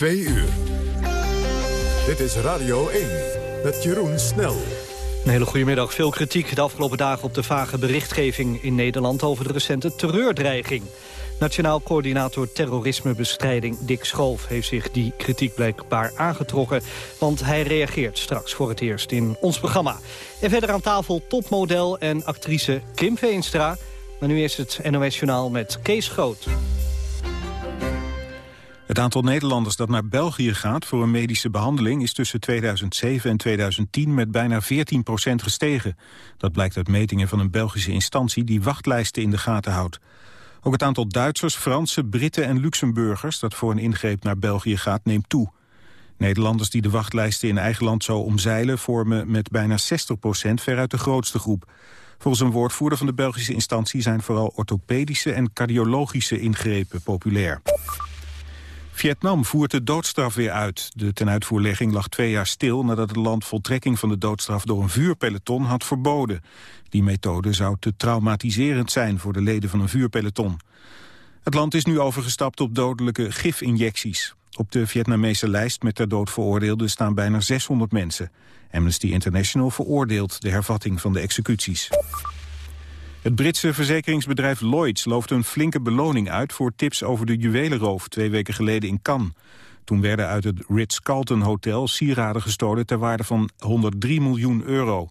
Twee uur. Dit is Radio 1 met Jeroen Snel. Een hele goede middag. Veel kritiek de afgelopen dagen op de vage berichtgeving in Nederland... over de recente terreurdreiging. Nationaal coördinator terrorismebestrijding Dick Schoof... heeft zich die kritiek blijkbaar aangetrokken... want hij reageert straks voor het eerst in ons programma. En verder aan tafel topmodel en actrice Kim Veenstra... Maar nu is het NOS Journaal met Kees Groot. Het aantal Nederlanders dat naar België gaat voor een medische behandeling... is tussen 2007 en 2010 met bijna 14% gestegen. Dat blijkt uit metingen van een Belgische instantie... die wachtlijsten in de gaten houdt. Ook het aantal Duitsers, Fransen, Britten en Luxemburgers... dat voor een ingreep naar België gaat, neemt toe. Nederlanders die de wachtlijsten in eigen land zo omzeilen... vormen met bijna 60% veruit de grootste groep. Volgens een woordvoerder van de Belgische instantie... zijn vooral orthopedische en cardiologische ingrepen populair. Vietnam voert de doodstraf weer uit. De tenuitvoerlegging lag twee jaar stil nadat het land voltrekking van de doodstraf door een vuurpeloton had verboden. Die methode zou te traumatiserend zijn voor de leden van een vuurpeloton. Het land is nu overgestapt op dodelijke gifinjecties. Op de Vietnamese lijst met ter dood veroordeelden staan bijna 600 mensen. Amnesty International veroordeelt de hervatting van de executies. Het Britse verzekeringsbedrijf Lloyds looft een flinke beloning uit... voor tips over de juwelenroof twee weken geleden in Cannes. Toen werden uit het Ritz-Carlton Hotel sieraden gestolen... ter waarde van 103 miljoen euro.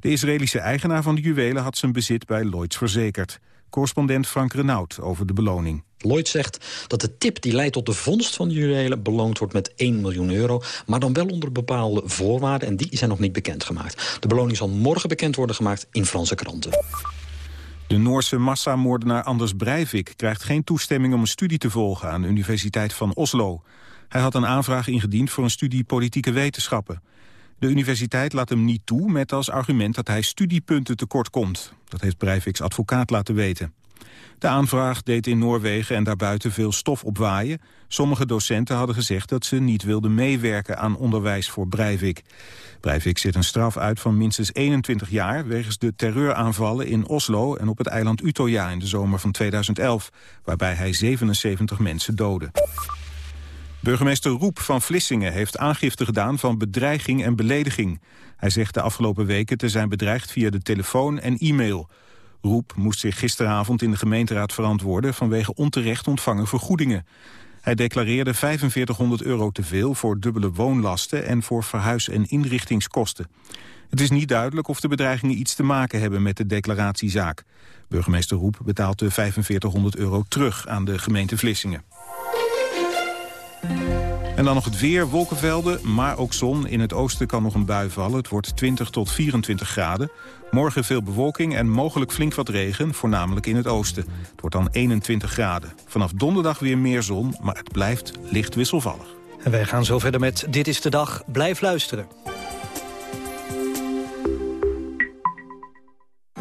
De Israëlische eigenaar van de juwelen had zijn bezit bij Lloyds verzekerd. Correspondent Frank Renaud over de beloning. Lloyd zegt dat de tip die leidt tot de vondst van de juwelen... beloond wordt met 1 miljoen euro, maar dan wel onder bepaalde voorwaarden... en die zijn nog niet bekendgemaakt. De beloning zal morgen bekend worden gemaakt in Franse kranten. De Noorse massamoordenaar Anders Breivik krijgt geen toestemming om een studie te volgen aan de Universiteit van Oslo. Hij had een aanvraag ingediend voor een studie politieke wetenschappen. De universiteit laat hem niet toe met als argument dat hij studiepunten tekort komt. Dat heeft Breiviks advocaat laten weten. De aanvraag deed in Noorwegen en daarbuiten veel stof opwaaien. Sommige docenten hadden gezegd dat ze niet wilden meewerken aan onderwijs voor Breivik. Breivik zit een straf uit van minstens 21 jaar... wegens de terreuraanvallen in Oslo en op het eiland Utøya in de zomer van 2011... waarbij hij 77 mensen doodde. Burgemeester Roep van Vlissingen heeft aangifte gedaan van bedreiging en belediging. Hij zegt de afgelopen weken te zijn bedreigd via de telefoon en e-mail. Roep moest zich gisteravond in de gemeenteraad verantwoorden... vanwege onterecht ontvangen vergoedingen. Hij declareerde 4500 euro te veel voor dubbele woonlasten... en voor verhuis- en inrichtingskosten. Het is niet duidelijk of de bedreigingen iets te maken hebben met de declaratiezaak. Burgemeester Roep betaalt de 4500 euro terug aan de gemeente Vlissingen. En dan nog het weer, wolkenvelden, maar ook zon. In het oosten kan nog een bui vallen. Het wordt 20 tot 24 graden. Morgen veel bewolking en mogelijk flink wat regen, voornamelijk in het oosten. Het wordt dan 21 graden. Vanaf donderdag weer meer zon, maar het blijft licht wisselvallig. En wij gaan zo verder met Dit is de Dag. Blijf luisteren.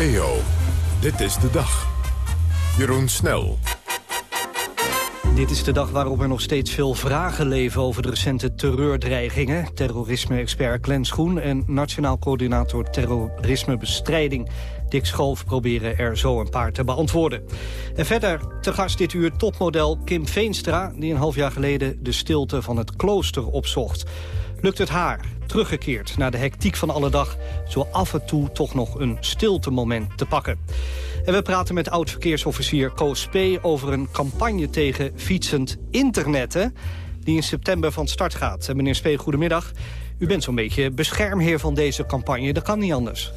EO, dit is de dag. Jeroen Snel. Dit is de dag waarop er nog steeds veel vragen leven over de recente terreurdreigingen. Terrorisme-expert Glenn Schoen en Nationaal Coördinator Terrorismebestrijding Dick Schoof proberen er zo een paar te beantwoorden. En verder te gast dit uur topmodel Kim Veenstra... die een half jaar geleden de stilte van het klooster opzocht. Lukt het haar, teruggekeerd naar de hectiek van alle dag... zo af en toe toch nog een stiltemoment te pakken. En we praten met oud-verkeersofficier Koos P. over een campagne tegen fietsend internetten. die in september van start gaat. En meneer Spee, goedemiddag. U bent zo'n beetje beschermheer van deze campagne. Dat kan niet anders.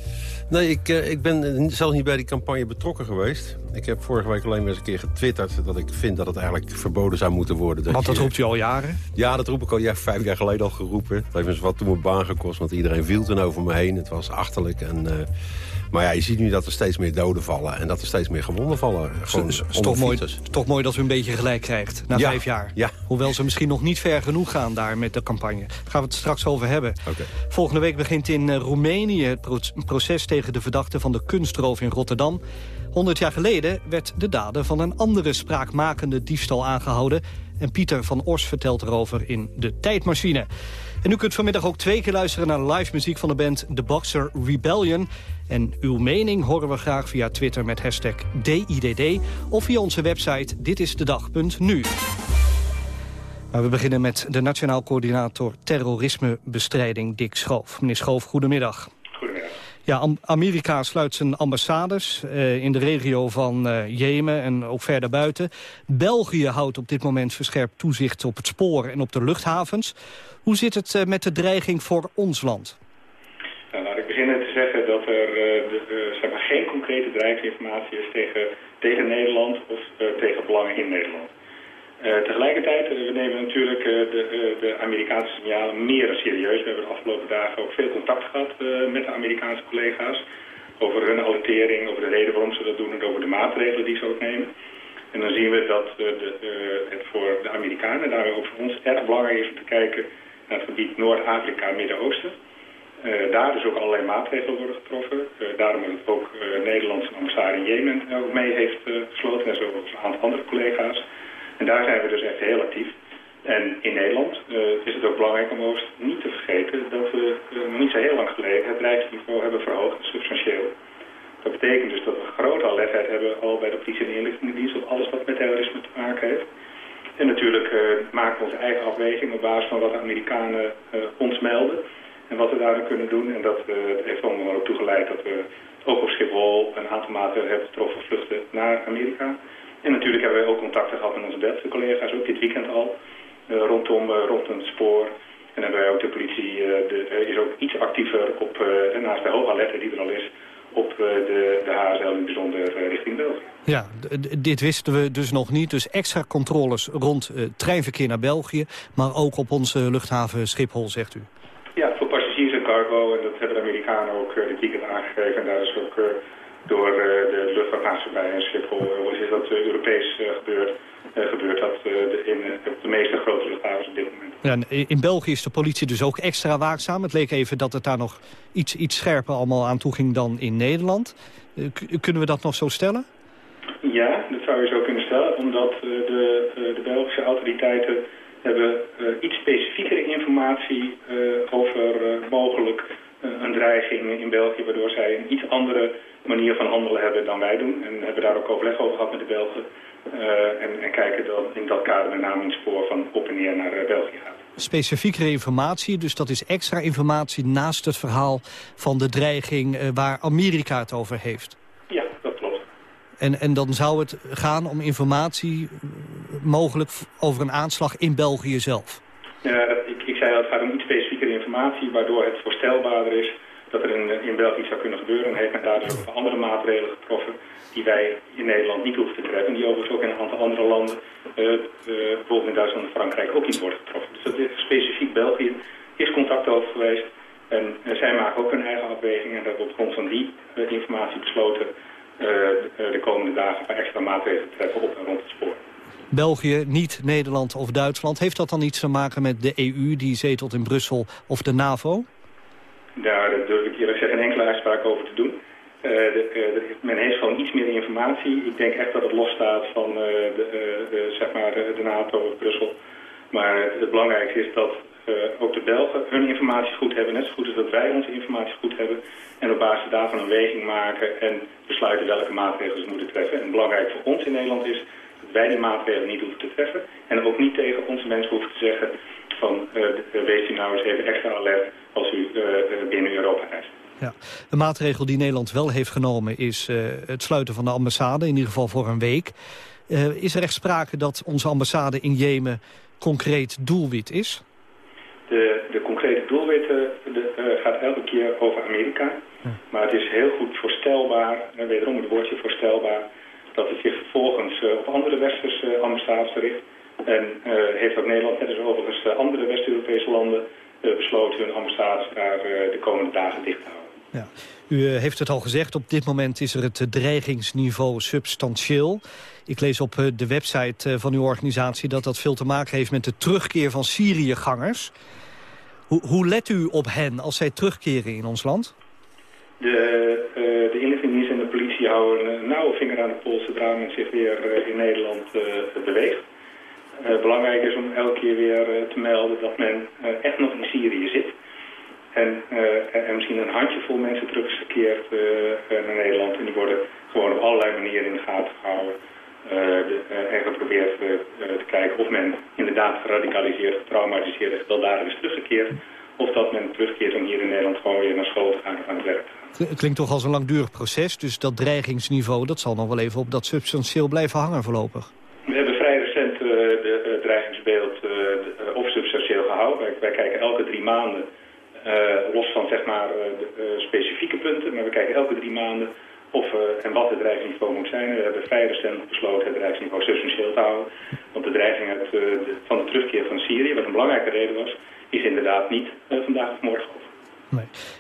Nee, ik, uh, ik ben zelf niet bij die campagne betrokken geweest. Ik heb vorige week alleen maar eens een keer getwitterd... dat ik vind dat het eigenlijk verboden zou moeten worden. Dat Want dat roept u al jaren? Ja, dat roep ik al ja, vijf jaar geleden al geroepen. Het heeft me wat toen mijn baan gekost, want iedereen viel toen over me heen. Het was achterlijk en... Uh, maar ja, je ziet nu dat er steeds meer doden vallen en dat er steeds meer gewonden vallen. Gewoon is, toch, mooi, toch mooi dat u een beetje gelijk krijgt na vijf jaar. Ja. Hoewel ze misschien nog niet ver genoeg gaan daar met de campagne. Daar gaan we het straks over hebben. Okay. Volgende week begint in uh, Roemenië het proces tegen de verdachte van de kunstroof in Rotterdam. 100 jaar geleden werd de dader van een andere spraakmakende diefstal aangehouden. En Pieter van Ors vertelt erover in De Tijdmachine. En u kunt vanmiddag ook twee keer luisteren naar live muziek van de band The Boxer Rebellion. En uw mening horen we graag via Twitter met hashtag DIDD... of via onze website ditisdedag.nu. Maar we beginnen met de Nationaal Coördinator Terrorismebestrijding Dick Schoof. Meneer Schoof, goedemiddag. Ja, Amerika sluit zijn ambassades uh, in de regio van uh, Jemen en ook verder buiten. België houdt op dit moment verscherpt toezicht op het spoor en op de luchthavens. Hoe zit het uh, met de dreiging voor ons land? Nou, laat ik beginnen te zeggen dat er zeg maar geen concrete dreigingsinformatie is tegen, tegen Nederland of tegen belangen in Nederland. Uh, tegelijkertijd, uh, we nemen natuurlijk uh, de, de, Amerikaanse signalen meer serieus. We hebben de afgelopen dagen ook veel contact gehad met de Amerikaanse collega's. Over hun alertering, over de reden waarom ze dat doen en over de maatregelen die ze ook nemen. En dan zien we dat de, het voor de Amerikanen, en daarom ook voor ons, erg belangrijk is om te kijken naar het gebied Noord-Afrika, Midden-Oosten. daar dus ook allerlei maatregelen worden getroffen. daarom dat ook Nederlandse ambassade in Jemen ook mee heeft gesloten en zo ook een aantal andere collega's. En daar zijn we dus echt heel actief. En in Nederland uh, is het ook belangrijk om overigens niet te vergeten dat we uh, niet zo heel lang geleden het dreigingsniveau hebben verhoogd, substantieel. Dat betekent dus dat we grote alertheid hebben al bij de politie en inlichtingendienst op alles wat met terrorisme te maken heeft. En natuurlijk uh, maken we onze eigen afweging op basis van wat de Amerikanen ons melden en wat we daarin kunnen doen. En dat heeft allemaal ook toegeleid dat we ook op Schiphol een aantal maatregelen hebben getroffen vluchten naar Amerika. En natuurlijk hebben wij ook contacten gehad met onze Belgische collega's, ook dit weekend al, uh, rondom, uh, rondom het spoor. En hebben wij ook de politie, uh, de, is ook iets actiever op, naast de hoge alerte die er al is, op de, de HSL in bijzonder richting België. Ja, dit wisten we dus nog niet. Dus extra controles rond treinverkeer naar België, maar ook op onze luchthaven Schiphol, zegt u. Ja, voor passagiers en cargo, en dat hebben de Amerikanen ook dit weekend aangegeven. En daar is ook door uh, de luchtvaartmaatschappij in Schiphol is dat uh, Europees uh, gebeurt. gebeurt dat in op de meeste grote luchthavens op dit moment. Ja, in België is de politie dus ook extra waakzaam. Het leek even dat het daar nog iets, iets scherper allemaal aan toe ging dan in Nederland. kunnen we dat nog zo stellen? Ja, dat zou je zo kunnen stellen. Omdat de, de Belgische autoriteiten hebben iets specifiekere informatie over mogelijk een dreiging in België... waardoor zij een iets andere manier van handelen hebben dan wij doen. En hebben daar ook overleg over gehad met de Belgen. Uh, en, en, kijken dan in dat kader met name in het spoor van op en neer naar uh, België gaat. Specifiekere informatie, dus dat is extra informatie naast het verhaal van de dreiging uh, waar Amerika het over heeft. Ja, dat klopt. En, en dan zou het gaan om informatie mogelijk over een aanslag in België zelf? Ja, dat, ik, ik zei al, het gaat om iets specifiekere informatie waardoor het voorstelbaarder is dat er in, in België zou kunnen gebeuren. En heeft men daar dus ook andere maatregelen getroffen die wij in Nederland niet hoeven te treffen. En die overigens ook in een aantal andere landen, uh, uh, bijvoorbeeld in Duitsland en Frankrijk, ook niet worden getroffen. Dus dat is specifiek België is contact over geweest. En zij maken ook hun eigen afweging en dat op grond van die informatie besloten de komende dagen een extra maatregelen te treffen op en rond het spoor. België, niet Nederland of Duitsland. Heeft dat dan iets te maken met de EU die zetelt in Brussel of de NAVO? Daar durf ik eerlijk gezegd geen enkele uitspraak over te doen. De, uh, men heeft gewoon iets meer informatie. Ik denk echt dat het losstaat van uh, de, zeg maar de NATO of Brussel. Maar het belangrijkste is dat ook de Belgen hun informatie goed hebben. Net zo goed als dat wij onze informatie goed hebben. En op basis daarvan een weging maken en besluiten welke maatregelen ze moeten treffen. En belangrijk voor ons in Nederland is dat wij die maatregelen niet hoeven te treffen. En ook niet tegen onze mensen hoeven te zeggen van wees u nou eens even extra alert als u uh, binnen Europa reist. Ja. Een maatregel die Nederland wel heeft genomen is uh, het sluiten van de ambassade, in ieder geval voor een week. Is er echt sprake dat onze ambassade in Jemen concreet doelwit is? De, de concrete doelwitten de, gaat elke keer over Amerika. Maar het is heel goed voorstelbaar, en wederom het woordje voorstelbaar... dat het zich vervolgens op andere westerse ambassades richt. En heeft ook Nederland, net als overigens andere West-Europese landen... besloten hun ambassades daar de komende dagen dicht te houden. Ja. U eh, heeft het al gezegd, op dit moment is er het eh, dreigingsniveau substantieel. Ik lees op eh, de website van uw organisatie dat dat veel te maken heeft met de terugkeer van Syriëgangers. Hoe, hoe let u op hen als zij terugkeren in ons land? De, uh, de inlichtingendienst en de politie houden een nauwe vinger aan de pols zodra men zich weer in Nederland beweegt. Belangrijk is om elke keer weer te melden dat men echt nog in Syrië zit. En, en misschien een handjevol mensen teruggekeerd naar Nederland. En die worden gewoon op allerlei manieren in de gaten gehouden. De, en geprobeerd te kijken of men inderdaad geradicaliseerd, getraumatiseerd, gewelddadig is teruggekeerd. Of dat men terugkeert om hier in Nederland gewoon weer naar school te gaan of aan het werk te gaan. Klinkt toch als een langdurig proces, dus dat dreigingsniveau dat zal nog wel even op dat substantieel blijven hangen voorlopig. We hebben vrij recent het dreigingsbeeld op substantieel gehouden. Wij, kijken elke drie maanden uh, los van zeg maar uh, de, uh, specifieke punten, maar we kijken elke drie maanden of en wat het dreigingsniveau moet zijn. We hebben vrij recent besloten het dreigingsniveau substantieel te houden. Want de dreiging van de terugkeer van Syrië, wat een belangrijke reden was, is inderdaad niet vandaag of morgen.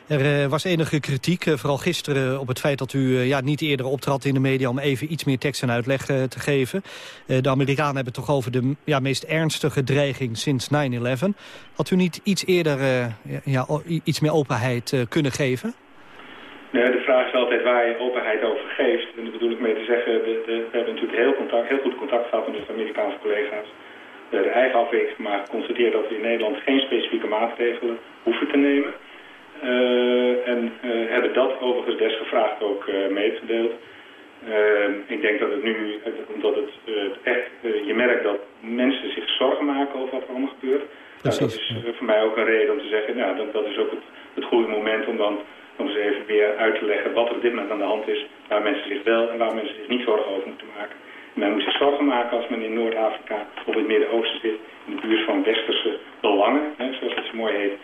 Er was enige kritiek, vooral gisteren, op het feit dat u ja, niet eerder optrad in de media... om even iets meer tekst en uitleg te geven. de Amerikanen hebben het toch over de ja, meest ernstige dreiging sinds 9-11. Had u niet iets eerder ja, iets meer openheid kunnen geven? Nee, de vraag is altijd waar je openheid over geeft. En daar bedoel ik mee te zeggen, de, we hebben natuurlijk heel, contact, heel goed contact gehad met de Amerikaanse collega's. We de eigen afweging gemaakt, geconstateerd dat we in Nederland geen specifieke maatregelen hoeven te nemen. Uh, en uh, hebben dat overigens desgevraagd ook uh, meegedeeld. ik denk dat het nu, omdat het echt, je merkt dat mensen zich zorgen maken over wat er allemaal gebeurt. Nou, dat is voor mij ook een reden om te zeggen, nou, dat, dat is ook het, het goede moment om dan om eens even weer uit te leggen wat er op dit moment aan de hand is. Waar mensen zich wel en waar mensen zich niet zorgen over moeten maken. Men moet zich zorgen maken als men in Noord-Afrika of het Midden-Oosten zit. In de buurt van westerse belangen, hè, zoals het zo mooi heet.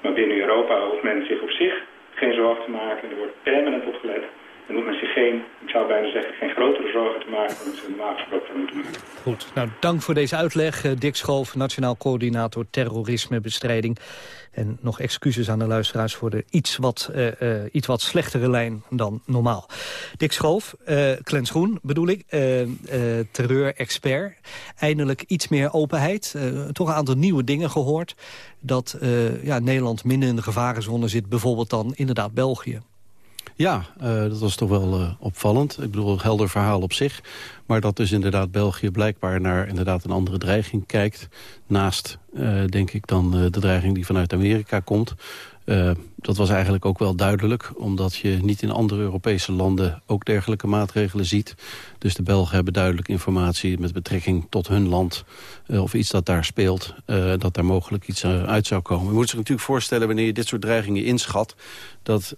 Maar binnen Europa hoeft men zich op zich geen zorgen te maken. Er wordt permanent op gelet. Dan hoeft men zich geen, ik zou bijna zeggen, geen grotere zorgen te maken dan ze normaal gesproken moeten maken. Goed, nou dank voor deze uitleg. Eh, Dick Schoof, Nationaal Coördinator Terrorismebestrijding. En nog excuses aan de luisteraars voor de iets wat, uh, uh, iets wat slechtere lijn dan normaal. Dick Schoof, uh, Groen bedoel ik, terreur-expert. Eindelijk iets meer openheid. toch een aantal nieuwe dingen gehoord. Dat ja, Nederland minder in de gevarenzone zit, bijvoorbeeld dan inderdaad België. Ja, uh, dat was toch wel uh, opvallend. Ik bedoel, een helder verhaal op zich. Maar dat dus inderdaad België blijkbaar naar inderdaad een andere dreiging kijkt. Naast, uh, denk ik, dan de dreiging die vanuit Amerika komt. Dat was eigenlijk ook wel duidelijk. Omdat je niet in andere Europese landen ook dergelijke maatregelen ziet. Dus de Belgen hebben duidelijk informatie met betrekking tot hun land... Uh, of iets dat daar speelt, uh, dat daar mogelijk iets uit zou komen. Je moet zich natuurlijk voorstellen wanneer je dit soort dreigingen inschat... dat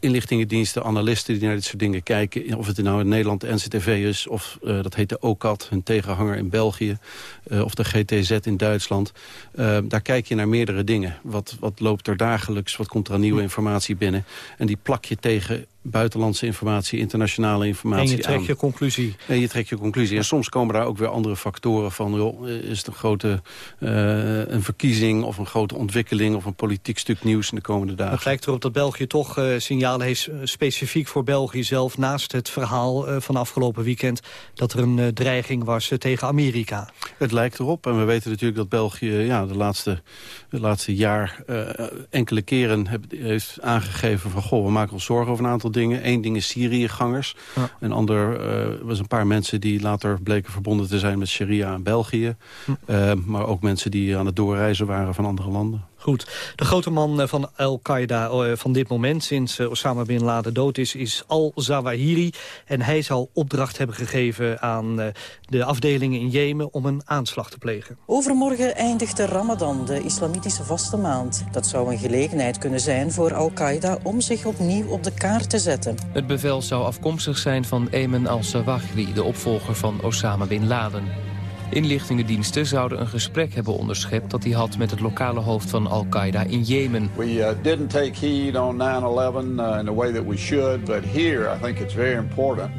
inlichtingendiensten, analisten die naar dit soort dingen kijken... of het nou in Nederland de NCTV is, of dat heet de OCAT, hun tegenhanger in België... of de GTZ in Duitsland. daar kijk je naar meerdere dingen. Wat, wat loopt er dagelijks, wat komt er aan nieuwe informatie binnen? En die plak je tegen buitenlandse informatie, internationale informatie En je trekt je conclusie. En je trekt je conclusie. En soms komen daar ook weer andere factoren van. Joh, is het een grote uh, een verkiezing of een grote ontwikkeling... of een politiek stuk nieuws in de komende dagen. Het lijkt erop dat België toch uh, signalen heeft... Eh, specifiek voor België zelf, naast het verhaal uh, van afgelopen weekend... dat er een dreiging was tegen Amerika. Het lijkt erop. En we weten natuurlijk dat België ja, de, laatste, de laatste jaar... enkele keren heeft aangegeven van... goh, we maken ons zorgen over een aantal dingen. Eén ding is Syriëgangers. Ja. Een ander uh, was een paar mensen die later bleken verbonden te zijn met Sharia in België. Hm. Uh, maar ook mensen die aan het doorreizen waren van andere landen. Goed. De grote man eh, van Al-Qaeda eh, van dit moment, sinds eh, Osama Bin Laden dood is, is Al-Zawahiri. En hij zal opdracht hebben gegeven aan de afdelingen in Jemen om een aanslag te plegen. Overmorgen eindigt de Ramadan, de islamitische vaste maand. Dat zou een gelegenheid kunnen zijn voor Al-Qaeda om zich opnieuw op de kaart te zetten. Het bevel zou afkomstig zijn van Ayman al-Zawahiri, de opvolger van Osama Bin Laden. Inlichtingendiensten zouden een gesprek hebben onderschept... dat hij had met het lokale hoofd van Al-Qaeda in Jemen. We uh, didn't take heed on 9-11 uh, in the way that we should, but here I think it's very important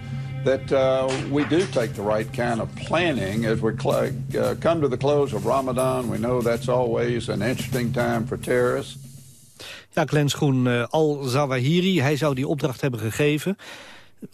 that uh, we do take the right kind of planning as we uh, come to the close of Ramadan. We know that's always an interesting time for terrorists. Ja, Glenn Schoen, uh, Al-Zawahiri, hij zou die opdracht hebben gegeven.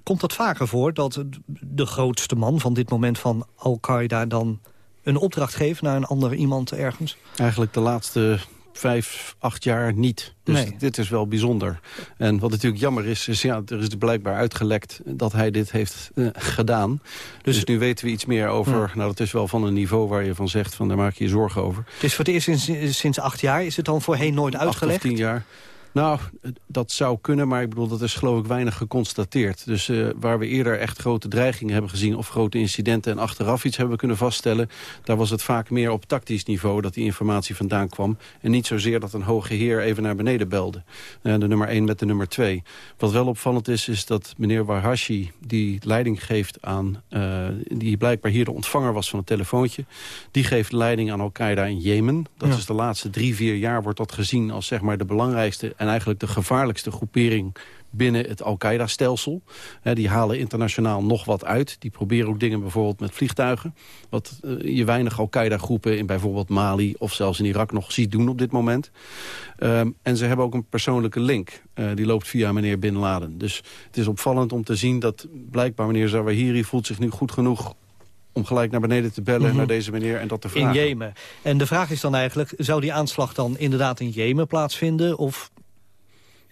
Komt dat vaker voor dat de grootste man van dit moment van Al-Qaeda... dan een opdracht geeft naar een ander iemand ergens? Eigenlijk de laatste vijf, acht jaar niet. Dus nee. dit is wel bijzonder. En wat natuurlijk jammer is, is ja, er is blijkbaar uitgelekt dat hij dit heeft uh, gedaan. Dus, dus, nu weten we iets meer over, ja. nou dat is wel van een niveau waar je van zegt, van daar maak je je zorgen over. Het is voor het eerst sinds, sinds acht jaar, is het dan voorheen nooit uitgelegd? Acht of tien jaar. Nou, dat zou kunnen, maar ik bedoel, dat is geloof ik weinig geconstateerd. Dus uh, waar we eerder echt grote dreigingen hebben gezien... of grote incidenten en achteraf iets hebben kunnen vaststellen... daar was het vaak meer op tactisch niveau dat die informatie vandaan kwam. En niet zozeer dat een hoge heer even naar beneden belde. Uh, de nummer 1 met de nummer 2. Wat wel opvallend is, is dat meneer Warhashi... die leiding geeft aan... Uh, die blijkbaar hier de ontvanger was van het telefoontje... die geeft leiding aan Al-Qaeda in Jemen. Dat ja. is de laatste drie, vier jaar wordt dat gezien als zeg maar de belangrijkste en eigenlijk de gevaarlijkste groepering binnen het Al-Qaeda-stelsel. Die halen internationaal nog wat uit. Die proberen ook dingen bijvoorbeeld met vliegtuigen. Wat uh, je weinig Al-Qaeda-groepen in bijvoorbeeld Mali... of zelfs in Irak nog ziet doen op dit moment. Um, en ze hebben ook een persoonlijke link. Uh, die loopt via meneer Bin Laden. Dus het is opvallend om te zien dat blijkbaar meneer Zawahiri... voelt zich nu goed genoeg om gelijk naar beneden te bellen mm -hmm. naar deze meneer en dat te vragen. In Jemen. En de vraag is dan eigenlijk, zou die aanslag dan inderdaad in Jemen plaatsvinden... of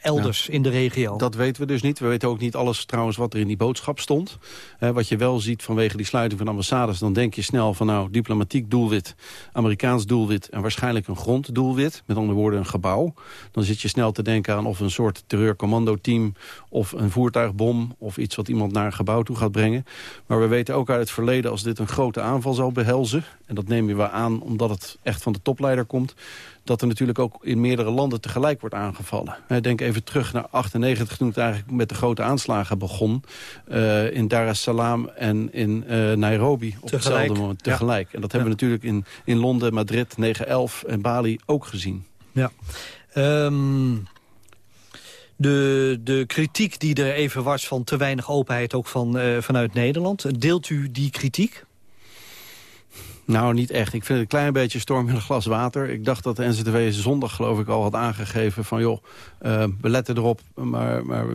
elders ja, in de regio? Dat weten we dus niet. We weten ook niet alles trouwens wat er in die boodschap stond. Eh, wat je wel ziet vanwege die sluiting van ambassades... dan denk je snel van nou, diplomatiek doelwit, Amerikaans doelwit... en waarschijnlijk een gronddoelwit, met andere woorden een gebouw. Dan zit je snel te denken aan of een soort terreurcommandoteam... of een voertuigbom of iets wat iemand naar een gebouw toe gaat brengen. Maar we weten ook uit het verleden als dit een grote aanval zal behelzen... en dat neem je wel aan omdat het echt van de topleider komt dat er natuurlijk ook in meerdere landen tegelijk wordt aangevallen. Denk even terug naar 98 toen het eigenlijk met de grote aanslagen begon. Uh, in Dar es Salaam en in uh, Nairobi op tegelijk. hetzelfde moment tegelijk. Ja. En dat hebben ja. we natuurlijk in, in Londen, Madrid, 9-11 en Bali ook gezien. Ja. Um, de, de kritiek die er even was van te weinig openheid ook van, uh, vanuit Nederland. Deelt u die kritiek? Nou, niet echt. Ik vind het een klein beetje storm in een glas water. Ik dacht dat de NZTW zondag geloof ik al had aangegeven van... joh, uh, we letten erop, maar, maar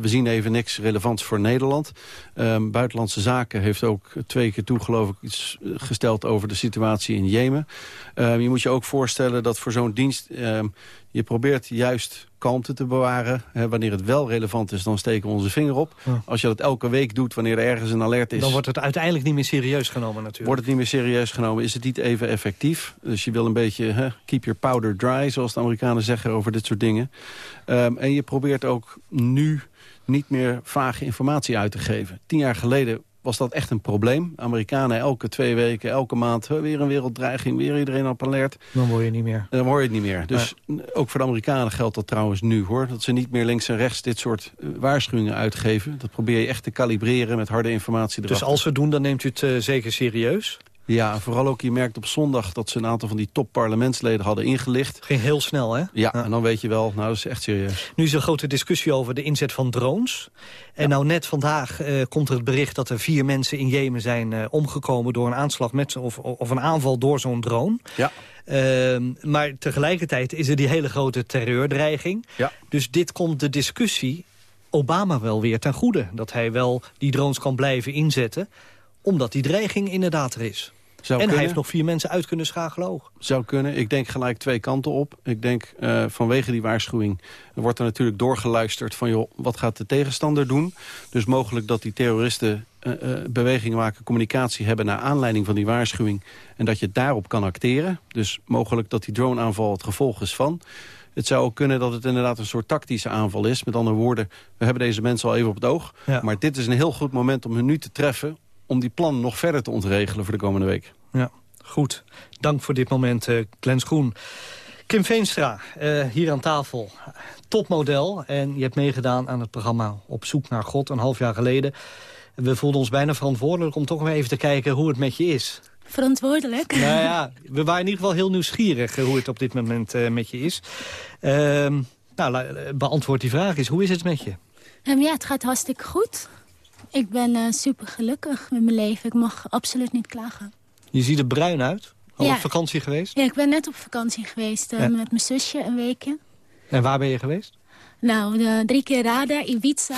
we zien even niks relevants voor Nederland. Um, Buitenlandse Zaken heeft ook twee keer toe geloof ik iets gesteld... over de situatie in Jemen. Um, je moet je ook voorstellen dat voor zo'n dienst... Je probeert juist kalmte te bewaren. Hè, wanneer het wel relevant is, dan steken we onze vinger op. Ja. Als je dat elke week doet, wanneer er ergens een alert is... Dan wordt het uiteindelijk niet meer serieus genomen natuurlijk. Wordt het niet meer serieus genomen, is het niet even effectief. Dus je wil een beetje hè, keep your powder dry, zoals de Amerikanen zeggen over dit soort dingen. Um, en je probeert ook nu niet meer vage informatie uit te geven. Tien jaar geleden was dat echt een probleem. Amerikanen elke twee weken, elke maand, weer een werelddreiging, weer iedereen op alert. Dan word je niet meer. Dan word je het niet meer. Dus ook voor de Amerikanen geldt dat trouwens nu, hoor. Dat ze niet meer links en rechts dit soort uh, waarschuwingen uitgeven. Dat probeer je echt te kalibreren met harde informatie erachter. Dus als we doen, dan neemt u het uh, zeker serieus? Ja, vooral ook, je merkt op zondag dat ze een aantal van die top parlementsleden hadden ingelicht. Ging heel snel, hè? Ja, ja, en dan weet je wel, nou, dat is echt serieus. Nu is er een grote discussie over de inzet van drones. En ja. nou net vandaag uh, komt er het bericht dat er vier mensen in Jemen zijn uh, omgekomen... door een aanslag met of, of een aanval door zo'n drone. Ja. Uh, maar tegelijkertijd is er die hele grote terreurdreiging. Ja. Dus dit komt de discussie Obama wel weer ten goede. Dat hij wel die drones kan blijven inzetten omdat die dreiging inderdaad er is. Zou en kunnen. hij heeft nog vier mensen uit kunnen schakelen ook. Zou kunnen. Ik denk gelijk twee kanten op. Ik denk uh, vanwege die waarschuwing wordt er natuurlijk doorgeluisterd van... joh, wat gaat de tegenstander doen? Dus mogelijk dat die terroristen uh, uh, bewegingen maken, communicatie hebben... naar aanleiding van die waarschuwing en dat je daarop kan acteren. Dus mogelijk dat die droneaanval het gevolg is van... Het zou ook kunnen dat het inderdaad een soort tactische aanval is. Met andere woorden, we hebben deze mensen al even op het oog. Ja. Maar dit is een heel goed moment om hen nu te treffen om die plan nog verder te ontregelen voor de komende week. Ja, goed. Dank voor dit moment, uh, Glenn Schoen. Kim Veenstra, uh, hier aan tafel. Topmodel. En je hebt meegedaan aan het programma Op zoek naar God een half jaar geleden. We voelden ons bijna verantwoordelijk om toch maar even te kijken hoe het met je is. verantwoordelijk. Nou ja, we waren in ieder geval heel nieuwsgierig hoe het op dit moment met je is. Ehm, nou, beantwoord die vraag eens. Hoe is het met je? Um, ja, het gaat hartstikke goed. Ik ben uh, super gelukkig met mijn leven. Ik mag absoluut niet klagen. Je ziet er bruin uit. Al op vakantie geweest? Ja, ik ben net op vakantie geweest uh, met mijn zusje een weekje. En waar ben je geweest? Nou, drie keer Rada, Ibiza.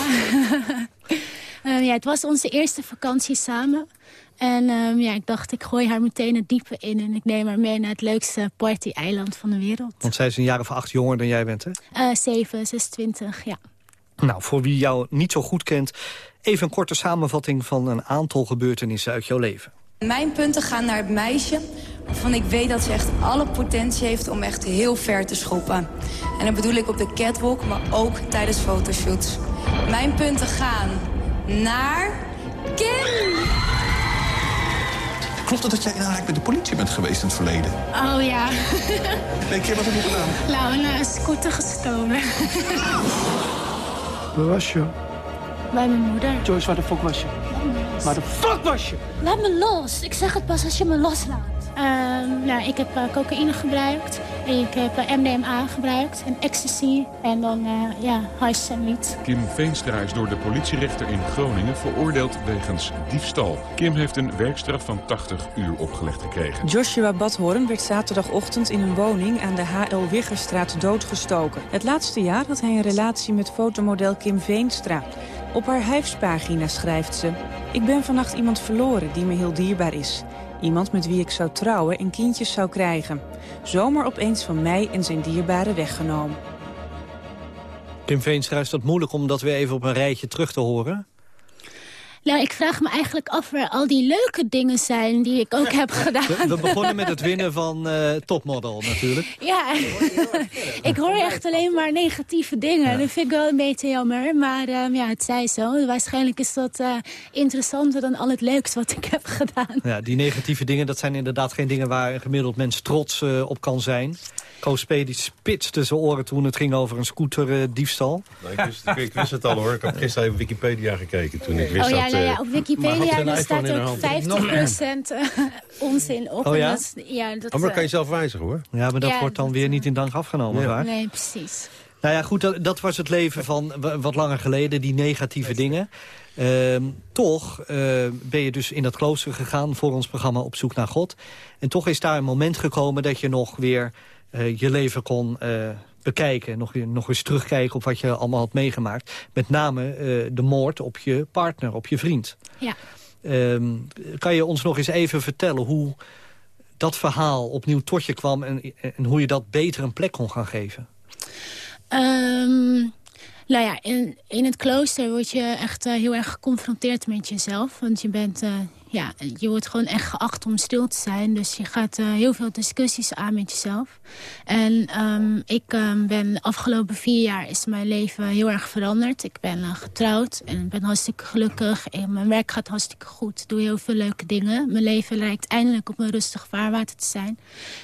um, ja, het was onze eerste vakantie samen. En um, ja, ik dacht, ik gooi haar meteen het diepe in... en ik neem haar mee naar het leukste party-eiland van de wereld. Want zij is een jaar of acht jonger dan jij bent, hè? Uh, zeven, 26, ja. Nou, voor wie jou niet zo goed kent... even een korte samenvatting van een aantal gebeurtenissen uit jouw leven. Mijn punten gaan naar het meisje waarvan ik weet dat ze echt alle potentie heeft om echt heel ver te schoppen. En dat bedoel ik op de catwalk, maar ook tijdens fotoshoots. Mijn punten gaan naar Kim! Klopt het dat jij in aanraking met de politie bent geweest in het verleden? Oh ja. Nee, Kim, wat heb je gedaan? Nou, een scooter gestolen. Waar was je? Bij mijn moeder. Joyce, waar de fuck was je? Waar de fuck was je? Laat me los. Ik zeg het pas als je me loslaat. Um, nou, ik heb uh, cocaïne gebruikt. Ik heb uh, MDMA gebruikt. En ecstasy. En dan, uh, ja, hash en wiet. Kim Veenstra is door de politierechter in Groningen veroordeeld wegens diefstal. Kim heeft een werkstraf van 80 uur opgelegd gekregen. Joshua Badhoorn werd zaterdagochtend in een woning aan de H.L. Wiggerstraat doodgestoken. Het laatste jaar had hij een relatie met fotomodel Kim Veenstra. Op haar huifspagina schrijft ze... Ik ben vannacht iemand verloren die me heel dierbaar is. Iemand met wie ik zou trouwen en kindjes zou krijgen. Zomaar opeens van mij en zijn dierbare weggenomen. Kim Veenstra, is dat moeilijk om dat weer even op een rijtje terug te horen? Nou, ik vraag me eigenlijk af waar al die leuke dingen zijn die ik ook heb gedaan. We, begonnen met het winnen van uh, topmodel natuurlijk. Ja, ik hoor echt alleen maar negatieve dingen. Ja. Dat vind ik wel een beetje jammer, maar um, ja, het zij zo. Waarschijnlijk is dat uh, interessanter dan al het leuks wat ik heb gedaan. Ja, die negatieve dingen, dat zijn inderdaad geen dingen waar een gemiddeld mens trots uh, op kan zijn. Koos P. die spitste zijn oren toen het ging over een scooterdiefstal. Uh, ik, wist, ik, wist het al hoor. Ik heb gisteren even Wikipedia gekeken toen ik wist oh, ja, dat... Nou ja, op Wikipedia daar staat ook 50% onzin op. Oh ja? Dat, ja dat, oh, maar kan je zelf wijzigen hoor. Ja, maar dat ja, wordt dan dat, weer niet in dank afgenomen, ja. waar? Nee, precies. Nou ja, goed, dat, dat, was het leven van wat langer geleden, die negatieve dingen. Uh, toch uh, ben je dus in dat klooster gegaan voor ons programma Op zoek naar God. En toch is daar een moment gekomen dat je nog weer uh, je leven kon uh, bekijken. Nog, nog eens terugkijken op wat je allemaal had meegemaakt. Met name uh, de moord op je partner, op je vriend. Ja. Um, kan je ons nog eens even vertellen hoe dat verhaal opnieuw tot je kwam... en, en hoe je dat beter een plek kon gaan geven? Um, nou ja, in, in het klooster word je echt uh, heel erg geconfronteerd met jezelf. Want je bent... Uh, ja, je wordt gewoon echt geacht om stil te zijn. Dus je gaat uh, heel veel discussies aan met jezelf. En um, ik um, ben de afgelopen vier jaar is mijn leven heel erg veranderd. Ik ben uh, getrouwd en ben hartstikke gelukkig. En mijn werk gaat hartstikke goed. Ik doe heel veel leuke dingen. Mijn leven lijkt eindelijk op een rustig vaarwater te zijn.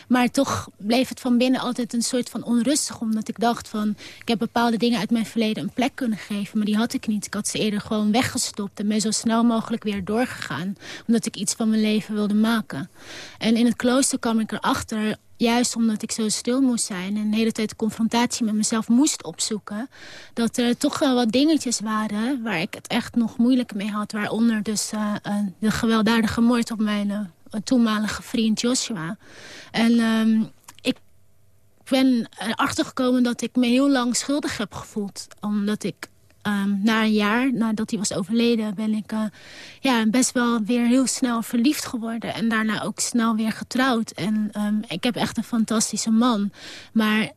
Maar toch bleef het van binnen altijd een soort van onrustig. Omdat ik dacht van, ik heb bepaalde dingen uit mijn verleden een plek kunnen geven. Maar die had ik niet. Ik had ze eerder gewoon weggestopt en ben zo snel mogelijk weer doorgegaan omdat ik iets van mijn leven wilde maken. En in het klooster kwam ik erachter, juist omdat ik zo stil moest zijn... en de hele tijd de confrontatie met mezelf moest opzoeken... dat er toch wel wat dingetjes waren waar ik het echt nog moeilijk mee had. Waaronder dus uh, uh, de gewelddadige moord op mijn uh, toenmalige vriend Joshua. En um, ik ben erachter gekomen dat ik me heel lang schuldig heb gevoeld. Omdat ik Um, na een jaar, nadat hij was overleden, ben ik uh, ja, best wel weer heel snel verliefd geworden. En daarna ook snel weer getrouwd. En um, ik heb echt een fantastische man. Maar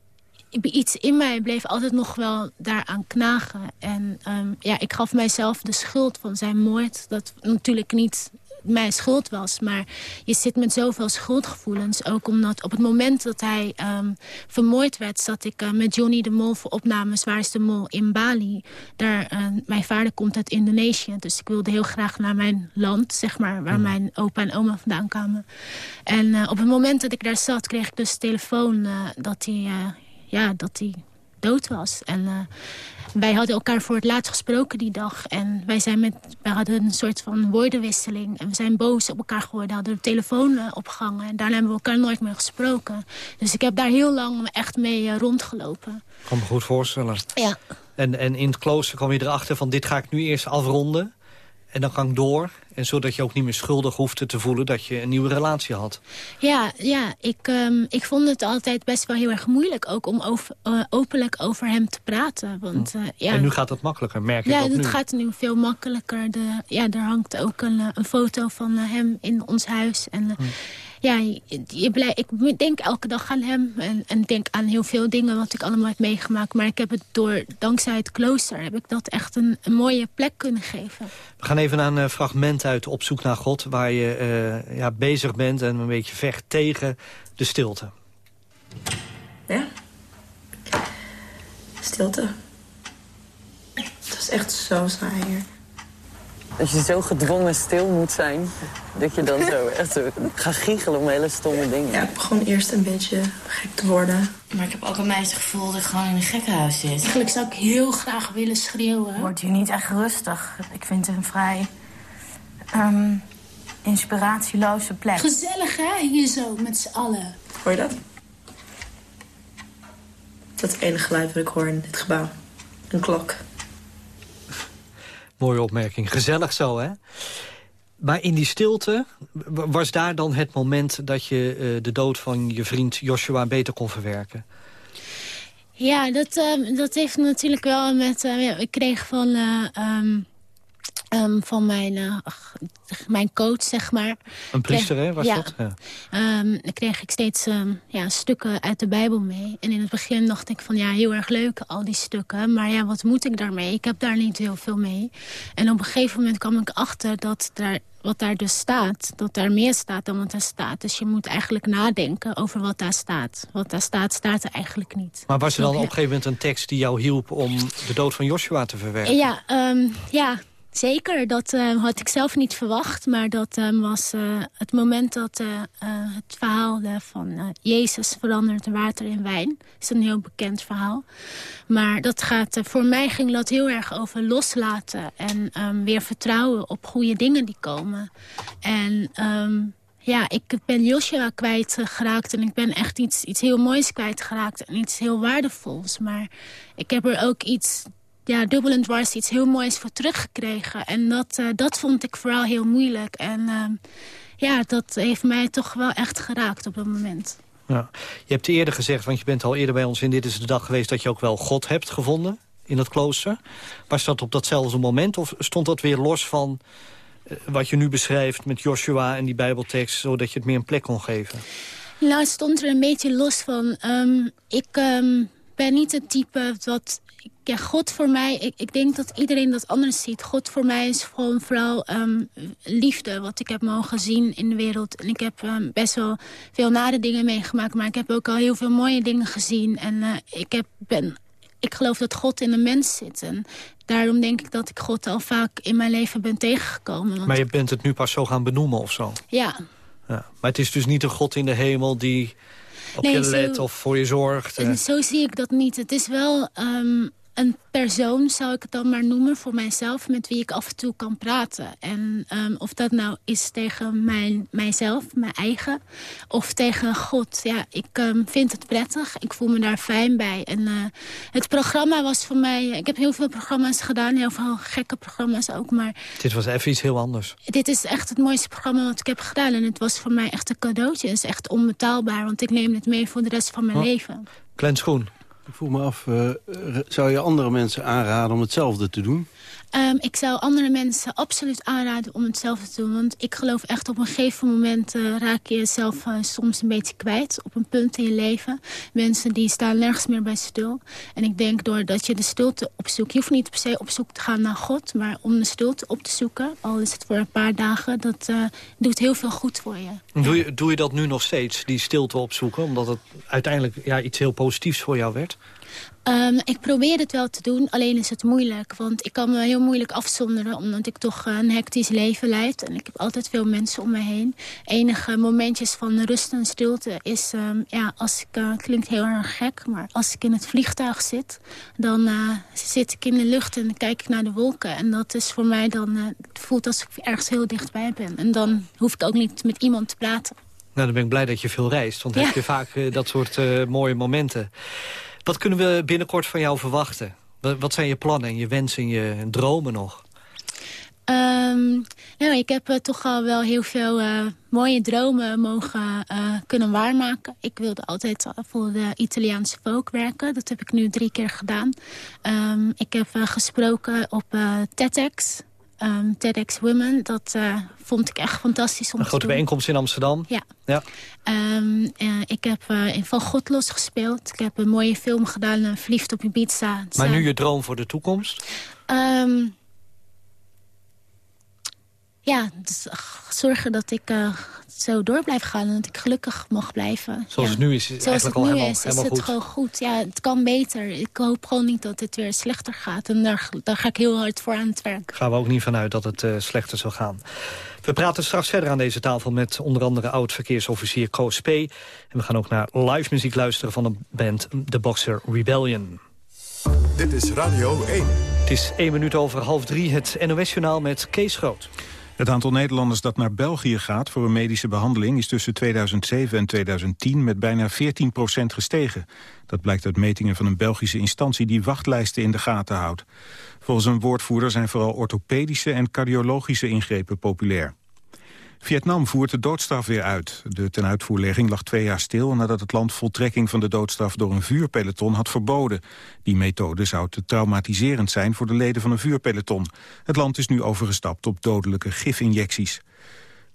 iets in mij bleef altijd nog wel daaraan knagen. En um, ja, ik gaf mijzelf de schuld van zijn moord. Dat natuurlijk niet mijn schuld was. Maar je zit met zoveel schuldgevoelens. Ook omdat op het moment dat hij um, vermoord werd... zat ik uh, met Johnny de Mol voor opnames Waar is de Mol in Bali. Daar, uh, mijn vader komt uit Indonesië. Dus ik wilde heel graag naar mijn land, zeg maar... waar mijn opa en oma vandaan kwamen. En uh, op het moment dat ik daar zat, kreeg ik dus telefoon dat hij... ja, dat hij dood was. En wij hadden elkaar voor het laatst gesproken die dag. En wij, zijn met, wij hadden een soort van woordenwisseling. En we zijn boos op elkaar geworden, hadden de telefoon opgehangen. En daarna hebben we elkaar nooit meer gesproken. Dus ik heb daar heel lang echt mee rondgelopen. Ik kan me goed voorstellen. Ja. En, en in het klooster kwam je erachter van dit ga ik nu eerst afronden. En dan kan ik door. En zodat je ook niet meer schuldig hoefde te voelen dat je een nieuwe relatie had. Ja, ja ik, um, ik vond het altijd best wel heel erg moeilijk ook om over, uh, openlijk over hem te praten. Want, uh, ja, en nu gaat het makkelijker, merk je ja, dat nu? Ja, het gaat nu veel makkelijker. De, ja, er hangt ook een, uh, een foto van hem in ons huis. En hm ja, je, blij, ik denk elke dag aan hem. En, en denk aan heel veel dingen wat ik allemaal heb meegemaakt. Maar ik heb het door, dankzij het klooster, heb ik dat echt een, een mooie plek kunnen geven. We gaan even naar een fragment uit Op zoek naar God. Waar je uh, ja, bezig bent en een beetje vecht tegen de stilte. Ja? Stilte. Het is echt zo saai hier. Dat je zo gedwongen stil moet zijn. Dat je dan zo echt zo gaat giechelen om hele stomme dingen. Ja, gewoon eerst een beetje gek te worden. Maar ik heb ook een beetje het gevoel dat ik gewoon in een gekkenhuis zit. Eigenlijk zou ik heel graag willen schreeuwen. Wordt hier niet echt rustig. Ik vind het een vrij um, inspiratieloze plek. Gezellig hè, hier zo met z'n allen. Hoor je dat? Dat is het enige geluid wat ik hoor in dit gebouw. Een klok. Mooie opmerking. Gezellig zo, hè? Maar in die stilte, was daar dan het moment... dat je uh, de dood van je vriend Joshua beter kon verwerken? Ja, dat, uh, dat heeft natuurlijk wel met... Ja, ik kreeg van... Um, um, van mijn, uh, mijn coach, zeg maar. Een priester, hè, was ja. dat? Ja. Um, dan kreeg ik steeds um, ja, stukken uit de Bijbel mee. En in het begin dacht ik van, ja, heel erg leuk, al die stukken. Maar ja, wat moet ik daarmee? Ik heb daar niet heel veel mee. En op een gegeven moment kwam ik achter dat daar, wat daar dus staat... dat daar meer staat dan wat er staat. Dus je moet eigenlijk nadenken over wat daar staat. Wat daar staat, staat er eigenlijk niet. Maar was er dan op een gegeven moment een tekst die jou hielp... om de dood van Joshua te verwerken? Ja, ja Zeker, dat uh, had ik zelf niet verwacht. Maar dat uh, was uh, het moment dat het verhaal van Jezus verandert water in wijn. Dat is een heel bekend verhaal. Maar dat gaat, voor mij ging dat heel erg over loslaten. En um, weer vertrouwen op goede dingen die komen. En... Ja, ik ben Joshua kwijtgeraakt en ik ben echt iets, iets heel moois kwijtgeraakt. En iets heel waardevols. Maar ik heb er ook iets ja, dubbel en dwars iets heel moois voor teruggekregen. En dat, uh, dat vond ik vooral heel moeilijk. En uh, ja, dat heeft mij toch wel echt geraakt op dat moment. Ja. Je hebt eerder gezegd, want je bent al eerder bij ons in Dit is de Dag geweest... dat je ook wel God hebt gevonden in het klooster. Was dat op datzelfde moment of stond dat weer los van... Uh, wat je nu beschrijft met Joshua en die bijbeltekst... zodat je het meer een plek kon geven? Nou, het stond er een beetje los van. Um, ik um, ben niet het type wat ja, God voor mij, ik, ik denk dat iedereen dat anders ziet. God voor mij is gewoon vooral um, liefde, wat ik heb mogen zien in de wereld. En ik heb um, best wel veel nare dingen meegemaakt, maar ik heb ook al heel veel mooie dingen gezien. En uh, ik, heb, ben, ik geloof dat God in een mens zit. En daarom denk ik dat ik God al vaak in mijn leven ben tegengekomen. Want... Maar je bent het nu pas zo gaan benoemen of zo? Ja. ja. Maar het is dus niet een God in de hemel die op nee, je zo, let of voor je zorgt? En zo zie ik dat niet. Het is wel... Um, een persoon, zou ik het dan maar noemen, voor mijzelf... met wie ik af en toe kan praten. En um, of dat nou is tegen mijn, mijzelf, mijn eigen, of tegen God. Ja, ik um, vind het prettig. Ik voel me daar fijn bij. En uh, het programma was voor mij... Ik heb heel veel programma's gedaan, heel veel gekke programma's ook, maar... Dit was even iets heel anders. Dit is echt het mooiste programma wat ik heb gedaan. En het was voor mij echt een cadeautje. Het is echt onbetaalbaar, want ik neem het mee voor de rest van mijn oh. leven. Klein schoen. Ik voel me af, uh, zou je andere mensen aanraden om hetzelfde te doen? Um, ik zou andere mensen absoluut aanraden om hetzelfde te doen. Want ik geloof echt op een gegeven moment uh, raak je jezelf uh, soms een beetje kwijt. Op een punt in je leven. Mensen die staan nergens meer bij stil. En ik denk doordat je de stilte opzoekt. Je hoeft niet per se op zoek te gaan naar God. Maar om de stilte op te zoeken. Al is het voor een paar dagen. Dat uh, doet heel veel goed voor je. Doe je, doe je dat nu nog steeds? Die stilte opzoeken? Omdat het uiteindelijk ja, iets heel positiefs voor jou werd? Um, ik probeer het wel te doen, alleen is het moeilijk. Want ik kan me heel moeilijk afzonderen... omdat ik toch een hectisch leven leid. En ik heb altijd veel mensen om me heen. Enige momentjes van rust en stilte is... Um, ja, als ik, uh, klinkt heel erg gek, maar als ik in het vliegtuig zit... dan uh, zit ik in de lucht en dan kijk ik naar de wolken. En dat is voor mij dan... Uh, het voelt alsof ik ergens heel dichtbij ben. En dan hoef ik ook niet met iemand te praten. Nou, dan ben ik blij dat je veel reist. Want dan ja. heb je vaak dat soort mooie momenten. Wat kunnen we binnenkort van jou verwachten? Wat zijn je plannen en je wensen en je dromen nog? Um, nou, ik heb uh, toch al wel heel veel uh, mooie dromen mogen uh, kunnen waarmaken. Ik wilde altijd voor de Italiaanse folk werken. Dat heb ik nu drie keer gedaan. Um, ik heb gesproken op TEDx um, TEDx Women. Dat uh, vond ik echt fantastisch om Een grote bijeenkomst in Amsterdam. Ja. ja. Um, uh, ik heb uh, in Van God gespeeld. Ik heb een mooie film gedaan, Verliefd op Ibiza. Maar nu je droom voor de toekomst? Um, ja, dus, zorgen dat ik uh, zo door blijf gaan en dat ik gelukkig mag blijven. Zoals ja. het nu is, is Zoals het nu al helemaal, is, helemaal is goed. het gewoon goed. Ja, het kan beter. Ik hoop gewoon niet dat het weer slechter gaat. En daar, daar ga ik heel hard voor aan het werk. Gaan we ook niet vanuit dat het uh, slechter zal gaan. We praten straks verder aan deze tafel met onder andere oud-verkeersofficier Koos P. En we gaan ook naar live muziek luisteren van de band The Boxer Rebellion. Dit is Radio 1. Het is één minuut over half drie, het NOS-journaal met Kees Groot. Het aantal Nederlanders dat naar België gaat voor een medische behandeling... is tussen 2007 en 2010 met bijna 14% gestegen. Dat blijkt uit metingen van een Belgische instantie... die wachtlijsten in de gaten houdt. Volgens een woordvoerder zijn vooral orthopedische en cardiologische ingrepen populair. Vietnam voert de doodstraf weer uit. De tenuitvoerlegging lag twee jaar stil nadat het land voltrekking van de doodstraf door een vuurpeloton had verboden. Die methode zou te traumatiserend zijn voor de leden van een vuurpeloton. Het land is nu overgestapt op dodelijke gifinjecties.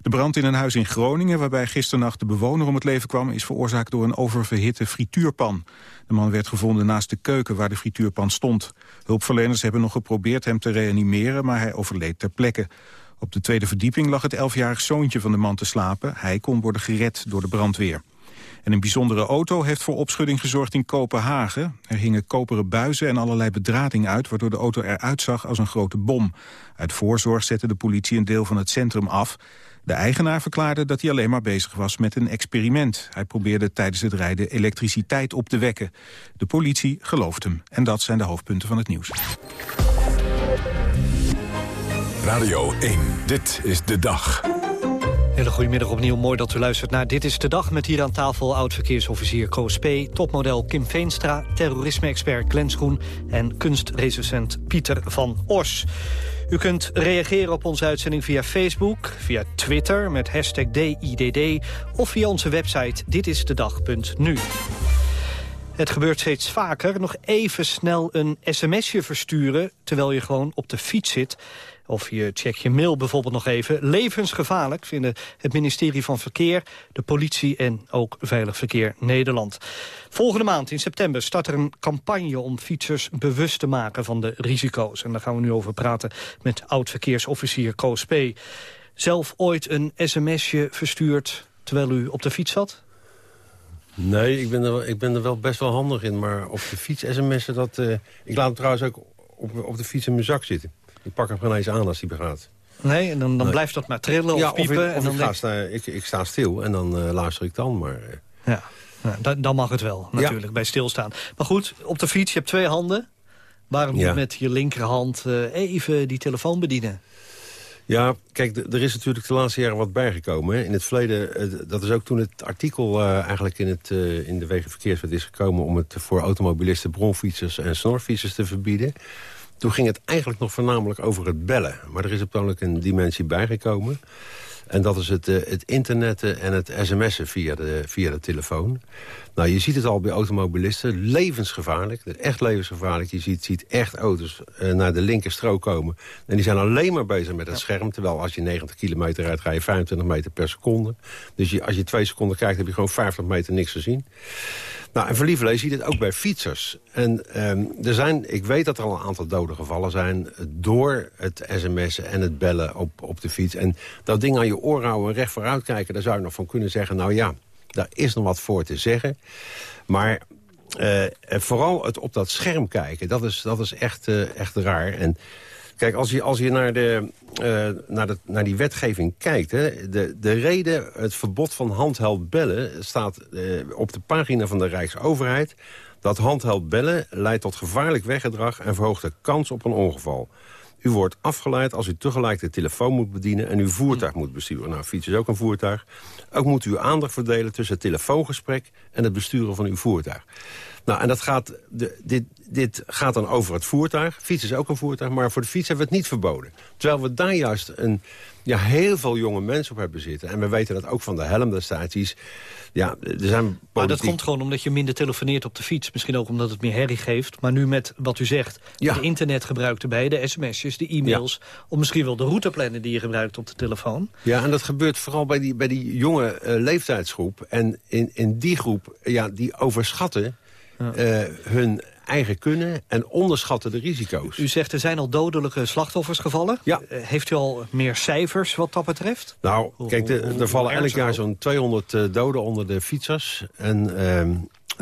De brand in een huis in Groningen, waarbij gisternacht de bewoner om het leven kwam... is veroorzaakt door een oververhitte frituurpan. De man werd gevonden naast de keuken waar de frituurpan stond. Hulpverleners hebben nog geprobeerd hem te reanimeren, maar hij overleed ter plekke. Op de tweede verdieping lag het elfjarig zoontje van de man te slapen. Hij kon worden gered door de brandweer. En een bijzondere auto heeft voor opschudding gezorgd in Kopenhagen. Er hingen koperen buizen en allerlei bedrading uit... waardoor de auto eruit zag als een grote bom. Uit voorzorg zette de politie een deel van het centrum af. De eigenaar verklaarde dat hij alleen maar bezig was met een experiment. Hij probeerde tijdens het rijden elektriciteit op te wekken. De politie gelooft hem. En dat zijn de hoofdpunten van het nieuws. Radio 1, dit is de dag. Hele goedemiddag opnieuw. Mooi dat u luistert naar Dit is de Dag... met hier aan tafel oud-verkeersofficier Koos P... topmodel Kim Veenstra, terrorisme-expert Glenn Schoen... en kunstrecensent Pieter van Ors. U kunt reageren op onze uitzending via Facebook, via Twitter... met hashtag DIDD of via onze website ditisdedag.nu. Het gebeurt steeds vaker. Nog even snel een sms'je versturen... terwijl je gewoon op de fiets zit... Of je check je mail bijvoorbeeld nog even. Levensgevaarlijk vinden het ministerie van Verkeer, de politie en ook Veilig Verkeer Nederland. Volgende maand in september start er een campagne om fietsers bewust te maken van de risico's. En daar gaan we nu over praten met oud-verkeersofficier Koos P. Zelf ooit een sms'je verstuurd terwijl u op de fiets zat? Nee, ik ben, er, ik ben er wel best wel handig in. Maar op de fiets sms'en, dat... Uh, ik laat hem trouwens ook op, op de fiets in mijn zak zitten. Ik pak hem geen eens aan als hij begaat. Nee, en dan, dan nee. blijft dat maar trillen ja, of piepen. Of ik, of en dan ik, sta, ik, ik, sta stil en dan uh, luister ik dan. Maar, uh... ja. ja dan, dan, mag het wel, natuurlijk, ja. bij stilstaan. Maar goed, op de fiets, je hebt twee handen. Waarom niet met je linkerhand uh, even die telefoon bedienen? Ja, kijk, er is natuurlijk de laatste jaren wat bijgekomen. Hè. In het verleden, dat is ook toen het artikel uh, eigenlijk in, het, uh, in de Wegenverkeerswet is gekomen... om het voor automobilisten, bronfietsers en snorfietsers te verbieden. Toen ging het eigenlijk nog voornamelijk over het bellen. Maar er is uiteindelijk een dimensie bijgekomen. En dat is het, uh, het internetten en het sms'en via de, via de telefoon. Nou, je ziet het al bij automobilisten. Levensgevaarlijk. Echt levensgevaarlijk. Je ziet, ziet echt auto's uh, naar de linkerstrook komen. En die zijn alleen maar bezig met het ja. scherm. Terwijl als je 90 kilometer rijdt, ga je 25 meter per seconde. Dus je, als je twee seconden kijkt, heb je gewoon 50 meter niks gezien. Nou, en verliefd zie je dit ook bij fietsers. En um, er zijn, ik weet dat er al een aantal doden gevallen zijn... door het sms'en en het bellen op, op de fiets. En dat ding aan je oor houden en recht vooruit kijken... daar zou je nog van kunnen zeggen, nou ja, daar is nog wat voor te zeggen. Maar eh, vooral het op dat scherm kijken, dat is, dat is echt, eh, echt raar. En kijk, als je, als je naar, de, eh, naar, de, naar die wetgeving kijkt... Hè, de, de reden, het verbod van handheld bellen... staat eh, op de pagina van de Rijksoverheid... dat handheld bellen leidt tot gevaarlijk weggedrag... en verhoogt de kans op een ongeval. U wordt afgeleid als u tegelijk de telefoon moet bedienen... en uw voertuig moet besturen. Nou, fiets is ook een voertuig. Ook moet u aandacht verdelen tussen het telefoongesprek... en het besturen van uw voertuig. Nou, en dat gaat, de, dit, dit gaat dan over het voertuig. Fiets is ook een voertuig, maar voor de fiets hebben we het niet verboden. Terwijl we daar juist een, ja, heel veel jonge mensen op hebben zitten. En we weten dat ook van de helm destijds. Ja, er zijn Maar dat komt gewoon omdat je minder telefoneert op de fiets. Misschien ook omdat het meer herrie geeft. Maar nu met wat u zegt, Ja. het internetgebruik erbij... de sms'jes, de e-mails... of misschien wel de routeplannen die je gebruikt op de telefoon. Ja, en dat gebeurt vooral bij die, bij die jonge eh, leeftijdsgroep. En in, in die groep, ja, die overschatten eh, hun eigen kunnen... en onderschatten de risico's. U zegt er zijn al dodelijke slachtoffers gevallen. Ja. Eh, Heeft u al meer cijfers wat dat betreft? Nou, kijk, de- er vallen elk jaar zo'n 200 eh, doden onder de fietsers. En ehm,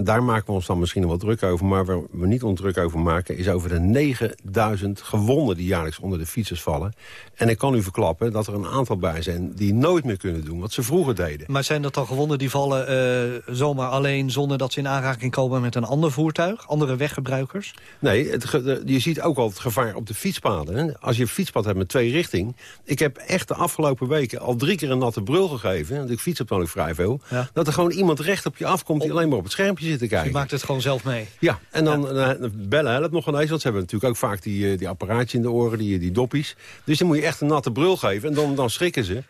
daar maken we ons dan misschien wel druk over. Maar waar we niet ons druk over maken... is over de 9000 gewonden die jaarlijks onder de fietsers vallen. En ik kan u verklappen dat er een aantal bij zijn... die nooit meer kunnen doen wat ze vroeger deden. Maar zijn dat dan gewonden die vallen eh, zomaar alleen... zonder dat ze in aanraking komen met een ander voertuig? Andere weggebruikers? Nee, het, je ziet ook al het gevaar op de fietspaden. Hè. Als je een fietspad hebt met twee richting... Ik heb echt de afgelopen weken al drie keer een natte brul gegeven... want ik fiets op dan ook vrij veel... Ja. dat er gewoon iemand recht op je afkomt... die alleen maar op het schermpje Je maakt het gewoon zelf mee. Ja, en dan eh, bellen helpt nog ineens. Want ze hebben natuurlijk ook vaak die, eh, die apparaatjes in de oren, die, die doppies. Dus dan moet je echt een natte brul geven en dan, dan schrikken ze.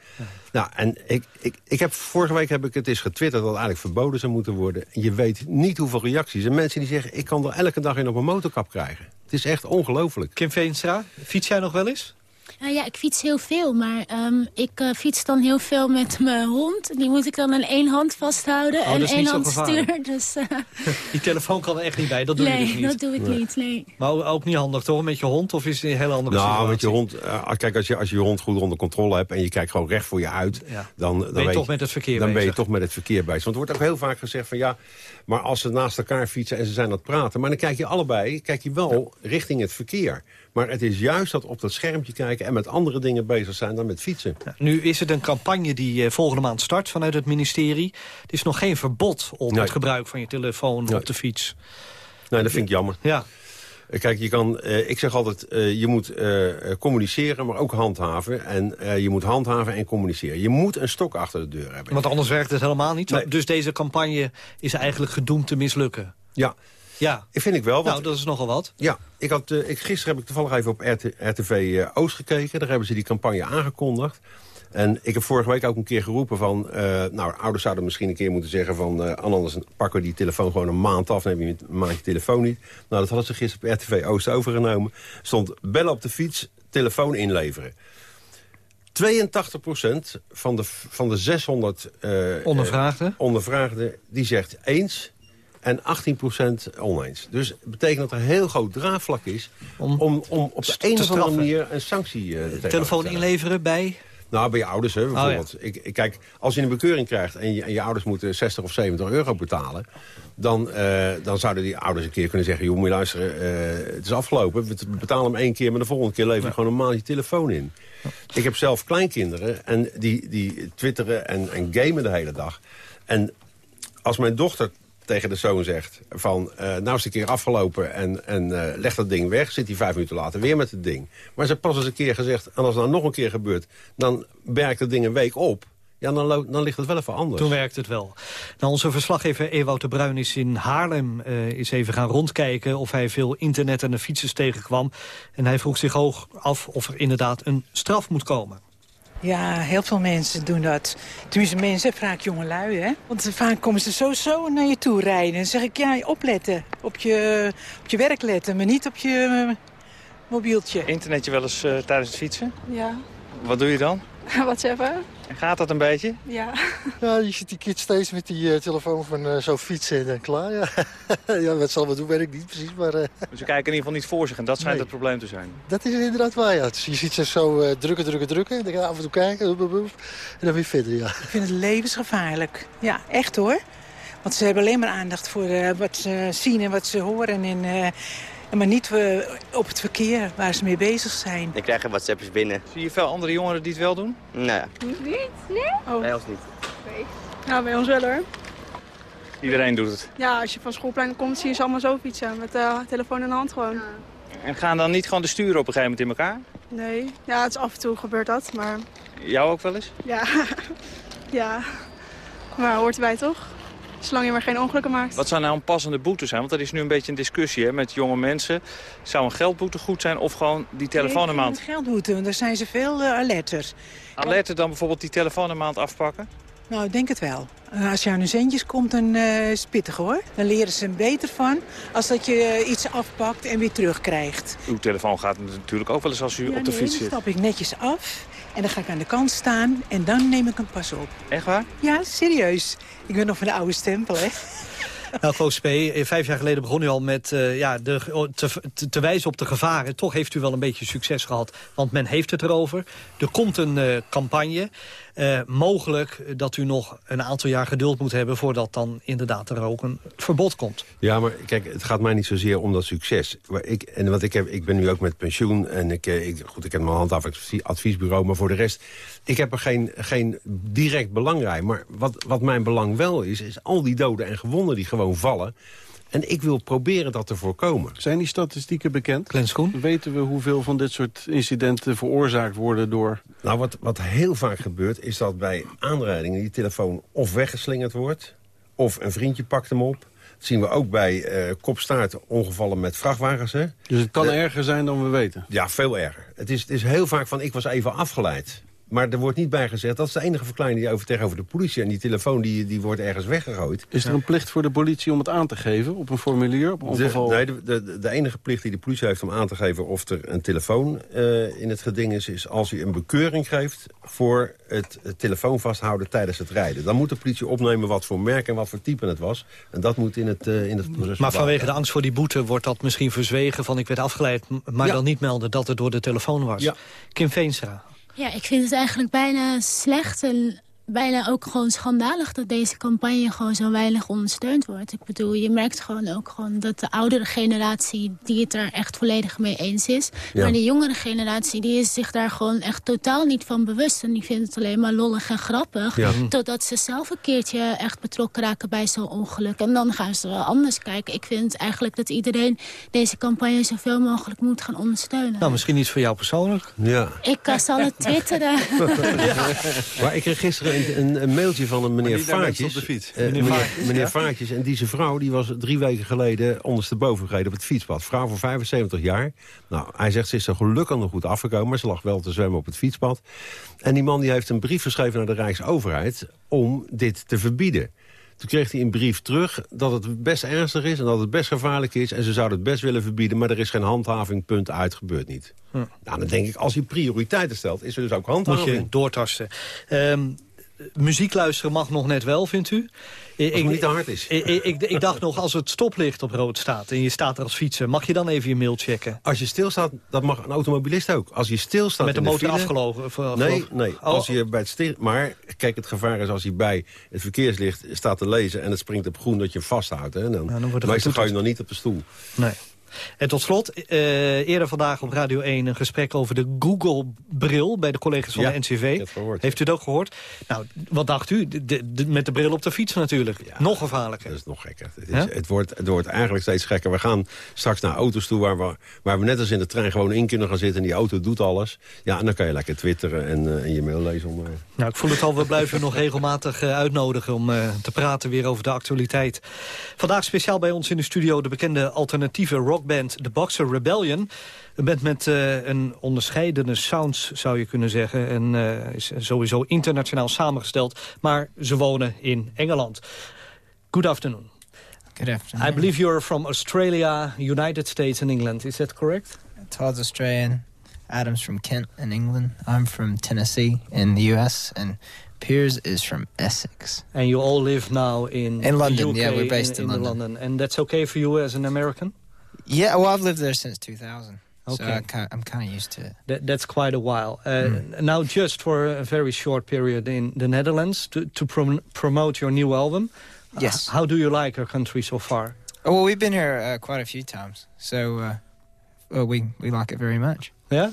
Nou, en ik, ik, ik heb, vorige week heb ik het eens getwitterd dat het eigenlijk verboden zou moeten worden. En je weet niet hoeveel reacties. En mensen die zeggen, ik kan er elke dag in op een motorkap krijgen. Het is echt ongelooflijk. Kim Veenstra, fiets jij nog wel eens? Nou ja, ik fiets heel veel, maar ehm, ik eh, fiets dan heel veel met mijn hond. Die moet ik dan in één hand vasthouden Oh, en dat is één niet zo hand stuur. Dus eh, Die telefoon kan er echt niet bij, dat doe je nee, dus niet. dat doe ik Nee. niet. Nee. Maar ook- niet handig toch, met je hond? Of is het een hele andere Nou, situatie? met je hond, eh, kijk, als je, als je je hond goed onder controle hebt... en je kijkt gewoon recht voor je uit... Ja. dan, dan Ben je toch met het verkeer Dan ben je toch met het verkeer bezig. Want er wordt ook heel vaak gezegd van ja... maar als ze naast elkaar fietsen en ze zijn aan het praten... maar dan kijk je allebei kijk je wel richting het verkeer. Maar het is juist dat op dat schermpje kijken... en met andere dingen bezig zijn dan met fietsen. Nu is het een campagne die eh, volgende maand start vanuit het ministerie. Er is nog geen verbod op Nee. het gebruik van je telefoon Nee. op de fiets. Nee, dat vind ik jammer. Ja. Eh, Kijk, je kan, eh, ik zeg altijd, je moet communiceren, maar ook handhaven. En je moet handhaven en communiceren. Je moet een stok achter de deur hebben. Want anders werkt het helemaal niet. Nee. Dus deze campagne is eigenlijk gedoemd te mislukken. Ja, Ja, ik vind ik wel. Want nou dat is nogal wat. Ja, ik had, eh, ik, gisteren heb ik toevallig even op RT, RTV eh, Oost gekeken. Daar hebben ze die campagne aangekondigd. En ik heb vorige week ook een keer geroepen van... eh, nou, ouders zouden misschien een keer moeten zeggen van... eh, anders pakken we die telefoon gewoon een maand af... neem je een maandje telefoon niet. Nou, dat hadden ze gisteren op RTV Oost overgenomen. Stond bellen op de fiets, telefoon inleveren. 82% van de, van de 600 eh, Ondervraagden? eh, ondervraagden, die zegt eens en 18% oneens. Dus het betekent dat er een heel groot draagvlak is... Om om, om op de te een of andere manier een sanctie eh er tegenover Telefoon te inleveren bij... Nou, bij je ouders, hè, bijvoorbeeld. Oh, ik, ik, kijk, als je een bekeuring krijgt en je, en je ouders moeten 60 of 70 euro betalen... Dan, eh, dan zouden die ouders een keer kunnen zeggen... joh, moet je luisteren, eh, het is afgelopen. We betalen hem één keer, maar de volgende keer lever je gewoon maand je telefoon in. Ik heb zelf kleinkinderen en die, die twitteren en, en gamen de hele dag. En als mijn dochter tegen de zoon zegt van... eh, nou is het een keer afgelopen en, en eh, leg dat ding weg... zit hij vijf minuten later weer met het ding. Maar ze pas eens een keer gezegd... en als het nou nog een keer gebeurt... dan werkt het ding een week op... ja, dan, dan ligt het wel even anders. Toen werkt het wel. Nou, onze verslaggever Ewout de Bruin is in Haarlem eh is even gaan rondkijken... of hij veel internet en de fietsers tegenkwam. En hij vroeg zich ook af of er inderdaad een straf moet komen. Ja, heel veel mensen doen dat. Tenminste, mensen, vaak jongelui, hè. Want vaak komen ze zo zo naar je toe rijden. Dan zeg ik, ja, opletten. Op je, op je werk letten, maar niet op je eh, mobieltje. Internet je wel eens eh, tijdens het fietsen? Ja, Wat doe je dan? wat zeggen? En gaat dat een beetje? Ja. Ja, je ziet die kids steeds met die eh, telefoon van eh, zo fietsen en dan klaar. Ja. ja, wat zal we doen, weet ik niet precies. Maar eh, Dus ze kijken in ieder geval niet voor zich en dat schijnt Nee. het probleem te zijn. dat is inderdaad waar, ja. Dus je ziet ze zo eh, drukken, drukken, drukken. Dan ga je af en toe kijken. en dan weer verder, ja. Ik vind het levensgevaarlijk. Ja, echt hoor. Want ze hebben alleen maar aandacht voor eh, wat ze zien en wat ze horen. En, eh, maar niet eh, op het verkeer waar ze mee bezig zijn. Ik krijg WhatsAppjes binnen. Zie je veel andere jongeren die het wel doen? Nou ja, Niet? Nee? Oh. bij ons niet. Nou, bij ons wel hoor. Iedereen doet het. Ja, als je van schoolplein komt, zie je ze allemaal zo fietsen. Met de telefoon in de hand gewoon. En gaan dan niet gewoon de sturen op een gegeven moment in elkaar? Nee, ja, het is af en toe gebeurt dat, maar Jou ook wel eens? ja. ja. Maar hoort erbij toch? Zolang je maar geen ongelukken maakt. Wat zou nou een passende boete zijn? Want dat is nu een beetje een discussie hè, met jonge mensen. Zou een geldboete goed zijn of gewoon die telefoon een maand? Nee, geld moeten, want daar zijn ze veel eh, alerter. Alerten dan bijvoorbeeld die telefoon een maand afpakken? Nou, ik denk het wel. Eh, Als je aan hun centjes komt, dan eh, is pittig hoor. Dan leren ze er beter van als dat je iets afpakt en weer terugkrijgt. Uw telefoon gaat natuurlijk ook wel eens als u Ja, op de nee, fiets dan zit. stap ik netjes af en dan ga ik aan de kant staan en dan neem ik hem pas op. Echt waar? Ja, serieus. Ik ben nog van de oude stempel, hè. Nou, Koos P., eh, vijf jaar geleden begon u al met eh, ja, de, te, te, te wijzen op de gevaren. Toch heeft u wel een beetje succes gehad, want men heeft het erover. Er komt een eh, campagne. Eh, mogelijk dat u nog een aantal jaar geduld moet hebben... voordat dan inderdaad er ook een verbod komt. Ja, maar kijk, het gaat mij niet zozeer om dat succes. Ik, en wat ik, heb, ik ben nu ook met pensioen en ik, eh, goed, ik heb mijn handhavingsadviesbureau... maar voor de rest, ik heb er geen, geen direct belang bij. Maar wat, wat mijn belang wel is, is al die doden en gewonden die gewoon vallen... En ik wil proberen dat te voorkomen. Zijn die statistieken bekend? Weten we hoeveel van dit soort incidenten veroorzaakt worden door... Nou, wat, wat heel vaak gebeurt, is dat bij aanrijdingen... die telefoon of weggeslingerd wordt, of een vriendje pakt hem op. Dat zien we ook bij eh kopstaart ongevallen met vrachtwagens. Hè? Dus het kan erger zijn dan we weten? Ja, veel erger. Het is, het is heel vaak van, ik was even afgeleid. Maar er wordt niet bij gezegd, dat is de enige verklaring die over tegenover de politie... en die telefoon die, die wordt ergens weggegooid. Is er een plicht voor de politie om het aan te geven op een formulier? Op De, ongeval... nee, de, de, de enige plicht die de politie heeft om aan te geven of er een telefoon eh, in het geding is... is als hij een bekeuring geeft voor het, het telefoon vasthouden tijdens het rijden. Dan moet de politie opnemen wat voor merk en wat voor type het was. En dat moet in het, eh, in het proces... Maar vanwege de angst voor die boete wordt dat misschien verzwegen... van ik werd afgeleid, maar Ja. dan niet melden dat het door de telefoon was. Ja. Kim Veenstra. Ja, ik vind het eigenlijk bijna slecht en bijna ook gewoon schandalig... dat deze campagne gewoon zo weinig ondersteund wordt. Ik bedoel, je merkt gewoon ook gewoon dat de oudere generatie... die het er echt volledig mee eens is. Ja. Maar de jongere generatie die is zich daar gewoon echt totaal niet van bewust. En die vindt het alleen maar lollig en grappig. Ja. Totdat ze zelf een keertje echt betrokken raken bij zo'n ongeluk. En dan gaan ze wel anders kijken. Ik vind eigenlijk dat iedereen deze campagne zoveel mogelijk moet gaan ondersteunen. Nou, misschien iets voor jou persoonlijk. Ja. Ik eh, zal het twitteren. Maar ik kreeg gisteren een, een, een mailtje van een meneer Vaartjes. op de fiets. Eh, Meneer meneer Vaartjes, meneer ja. Vaartjes. En deze vrouw die was drie weken geleden ondersteboven gereden op het fietspad. Vrouw van 75 jaar. Nou, hij zegt ze is er gelukkig nog goed afgekomen. Maar ze lag wel te zwemmen op het fietspad. En die man die heeft een brief geschreven naar de Rijksoverheid... om dit te verbieden. Toen kreeg hij een brief terug dat het best ernstig is... en dat het best gevaarlijk is. En ze zouden het best willen verbieden... maar er is geen handhaving, punt uit, gebeurt niet. Hm. Nou, dan denk ik, als je prioriteiten stelt... is er dus ook Moet handhaving. je doortasten. Ehm, muziek luisteren mag nog net wel, vindt u? Ik, het niet te hard is. Ik, ik, ik, dacht nog, als het stoplicht op rood staat... en je staat er als fietser, mag je dan even je mail checken? Als je stilstaat, dat mag een automobilist ook. Als je stilstaat Met de motor of- Nee, nee. Oh, Als je bij het stil... Maar kijk, het gevaar is als hij bij het verkeerslicht staat te lezen... en het springt op groen dat je hem vasthoudt. Hè, dan, dan wordt er meestal ga je nog niet op de stoel. Nee. En tot slot, eh, eerder vandaag op Radio 1 een gesprek over de Google-bril... bij de collega's van Ja, de NCV. Heeft u het ook gehoord? Nou, wat dacht u? De, de- de- met de bril op de fiets natuurlijk. nog gevaarlijker. Dat is nog gekker. Het, is, het, wordt, het wordt eigenlijk steeds gekker. We gaan straks naar auto's toe waar we, waar we net als in de trein gewoon in kunnen gaan zitten. En die auto doet alles. Ja, en dan kan je lekker twitteren en, eh, en je mail lezen. Om, Nou, ik voel het al, we blijven nog regelmatig eh, uitnodigen... om te praten weer over de actualiteit. Vandaag speciaal bij ons in de studio... de bekende alternatieve rockband The Boxer Rebellion. Een band met eh, een onderscheidende sounds, zou je kunnen zeggen. En eh, is sowieso internationaal samengesteld. Maar ze wonen in Engeland. Good afternoon. Good afternoon. I believe you're from Australia, United States and England. Is that correct? Todd's Australian. Adam's from Kent in England. I'm from Tennessee in the U.S. And Piers is from Essex. And you all live now in In London, UK, yeah, we're based in the London. And that's okay for you as an American? Yeah, well, I've lived there since 2000. So Okay. I ki- I'm kind of used to it. That, that's quite a while. Uh, Now, just for a very short period in the Netherlands to, to prom- promote your new album, Yes. How do you like our country so far? Oh, well, we've been here uh, quite a few times, so uh, we we like it very much. Yeah.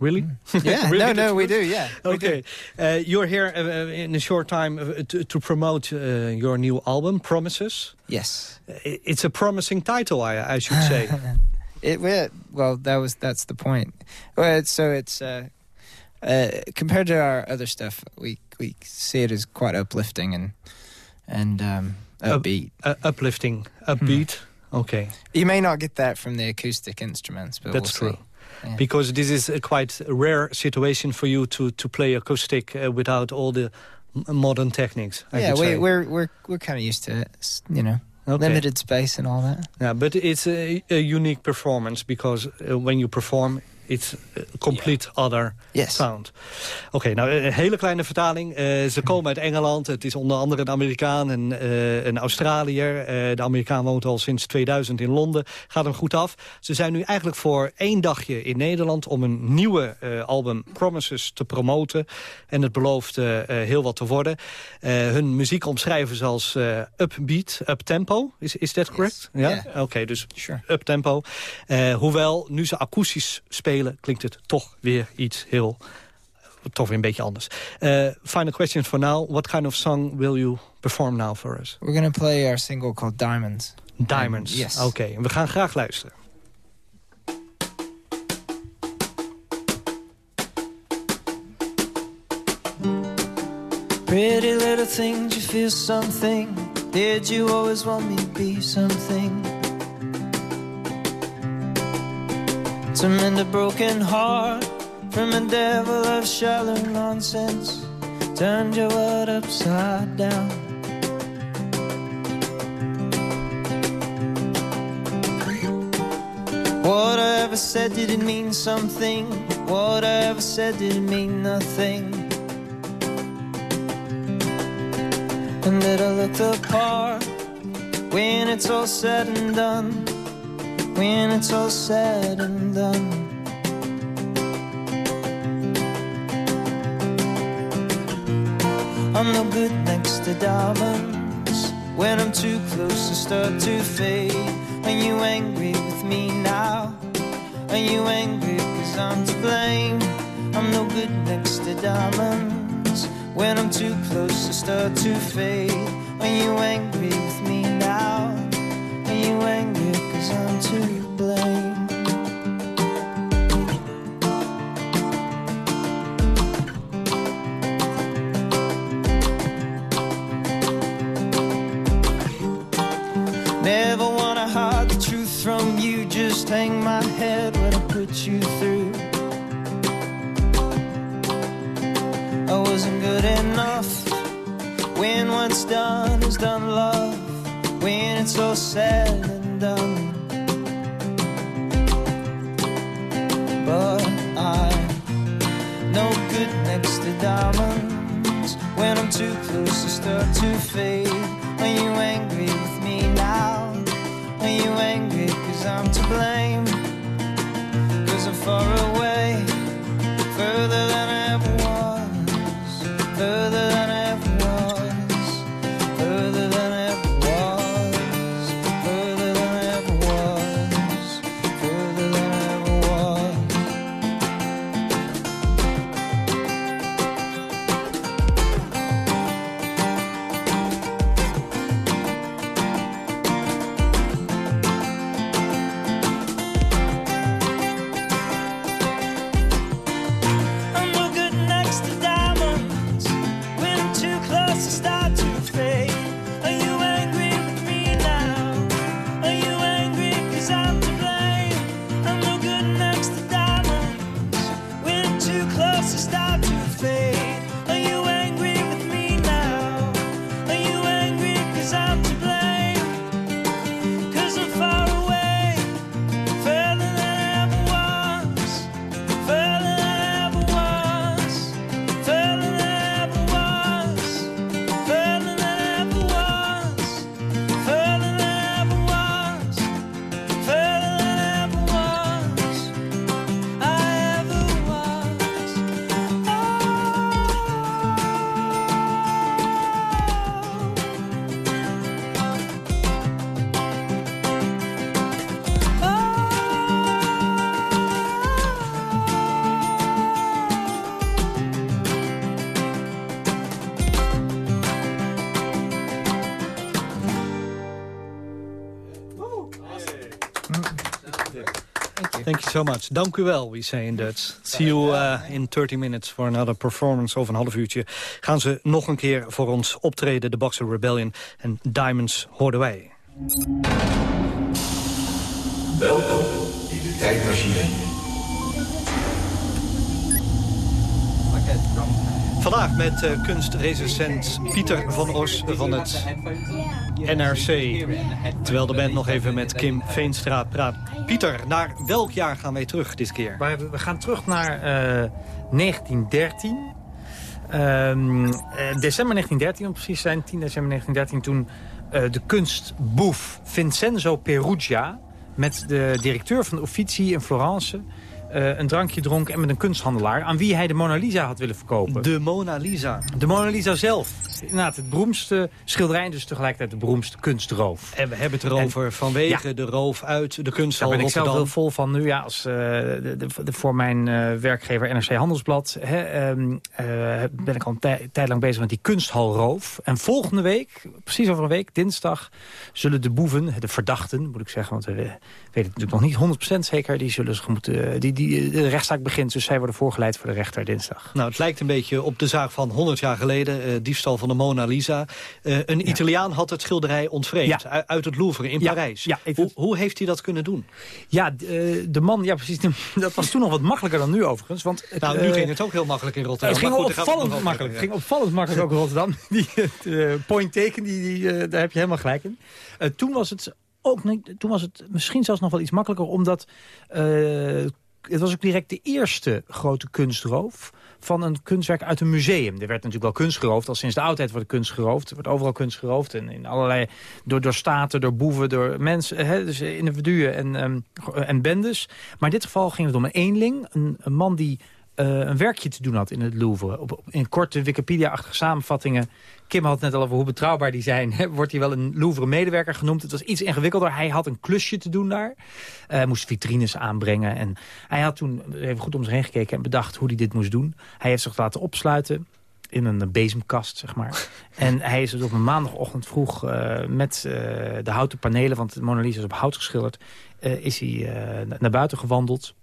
Really? Yeah, Really? no, no, we do, yeah. we do. Okay. Uh, you're here uh, uh, in a short time uh, to, to promote uh, your new album, Promises. Yes. It's a promising title, I, I should say. It well, well, that was that's the point. Well, so it's uh, uh, compared to our other stuff, we we see it as quite uplifting and and um, upbeat. Uh, uplifting, upbeat. Okay. You may not get that from the acoustic instruments, but That's we'll true. see. Yeah. Because this is a quite rare situation for you to, to play acoustic uh, without all the m- modern techniques. I yeah, we, we're we're we're kind of used to it. You know, Okay. limited space and all that. Yeah, but it's a, a unique performance because uh, when you perform, it's a complete other Yes. sound. Oké, nou een hele kleine vertaling. Eh, ze komen uit Engeland. Het is onder andere een Amerikaan en eh, een Australiër. Eh, de Amerikaan woont al sinds 2000 in Londen. Gaat hem goed af. Ze zijn nu eigenlijk voor één dagje in Nederland... om een nieuwe album Promises te promoten. En het belooft heel wat te worden. Hun muziek omschrijven ze als upbeat, uptempo. Is, is that correct? Ja? Yeah. Oké, dus Sure. uptempo. Hoewel, nu ze akoestisch spelen, klinkt het toch weer iets heel... toch weer een beetje anders. Eh, final question for now. What kind of song will you perform now for us? We're gonna play our single called Diamonds. Diamonds. yes. Oké, we gaan graag luisteren. Pretty little things, you feel something. Did you always want me to be something? To mend a broken heart from a devil of shallow nonsense. Turned your world upside down. What I ever said did it mean something? What I ever said did it mean nothing? And did I look the part when it's all said and done? When it's all said and done. I'm no good next to diamonds. When I'm too close, I start to fade. Are you angry with me now? Are you angry cause I'm to blame? I'm no good next to diamonds. When I'm too close, I start to fade. Are you angry with me I'm to blame? Never wanna hide the truth from you. Just hang my head when I put you through. I wasn't good enough. When what's done is done, love. When it's all said and done. Diamonds. When I'm too close, I start to fade. Are you angry with me now? Are you angry cause I'm to blame? Cause I'm far away, further than Thank you so much. Dank u wel, we say in Dutch. See you uh, in 30 minutes for another performance. Over een half uurtje gaan ze nog een keer voor ons optreden. De Boxer Rebellion en Diamonds hoorden wij. Welkom in de tijdmachine. Vandaag met uh, kunstrecensent Pieter van Os van het NRC. Terwijl de band nog even met Kim Veenstra praat. Pieter, naar welk jaar gaan wij terug dit keer? We gaan terug naar uh, 1913. Um, uh, december 1913 om precies te zijn, 10 december 1913... toen uh, de kunstboef Vincenzo Perugia... met de directeur van de Uffizi in Florence uh, een drankje dronk en met een kunsthandelaar... aan wie hij de Mona Lisa had willen verkopen. De Mona Lisa? De Mona Lisa zelf. Inderdaad, het beroemdste schilderij en dus tegelijkertijd de beroemdste kunstroof. En we hebben het erover en, vanwege ja, de roof uit de kunsthal Daar ben ik Rotterdam. zelf heel vol van nu. Ja, als, uh, de, de, de, voor mijn uh, werkgever NRC Handelsblad hè, um, ben ik al een tijd lang bezig met die kunsthalroof. En volgende week, precies over een week, dinsdag... zullen de boeven, de verdachten moet ik zeggen... want we weten het natuurlijk nog niet 100% zeker... die zullen zich moeten... Die, die, de rechtszaak begint, dus zij worden voorgeleid voor de rechter dinsdag. Nou, het lijkt een beetje op de zaak van 100 jaar geleden. Uh, diefstal van de Mona Lisa. Uh, een ja. Italiaan had het schilderij ontvreemd ja. uit het Louvre in ja. Parijs. Ja, hoe, hoe, heeft hij dat kunnen doen? Ja, de, de man, ja precies, dat was toen nog wat makkelijker dan nu overigens. Want het, nou, nu uh, ging het ook heel makkelijk in Rotterdam. Het ging goed, opvallend het makkelijk. Het ging opvallend makkelijk ook in Rotterdam. Die, het point teken, die, die, daar heb je helemaal gelijk in. toen was het ook toen was het misschien zelfs nog wel iets makkelijker, omdat uh, het was ook direct de eerste grote kunstroof van een kunstwerk uit een museum. Er werd natuurlijk wel kunst geroofd. Al sinds de oudheid wordt kunst geroofd. Er wordt overal kunst geroofd. En in allerlei, door, door staten, door boeven, door mensen. Hè, dus individuen en, um, en bendes. Maar in dit geval ging het om een eenling. Een, man die een werkje te doen had in het Louvre. Op, op, in korte Wikipedia-achtige samenvattingen. Kim had het net al over hoe betrouwbaar die zijn. Wordt hij wel een Louvre-medewerker genoemd. Het was iets ingewikkelder. Hij had een klusje te doen daar. Uh, moest vitrines aanbrengen. En hij had toen even goed om zich heen gekeken en bedacht hoe hij dit moest doen. Hij heeft zich laten opsluiten in een bezemkast, zeg maar. en hij is dus op een maandagochtend vroeg uh, met uh, de houten panelen... want de Mona Lisa is op hout geschilderd... Uh, is hij naar buiten gewandeld.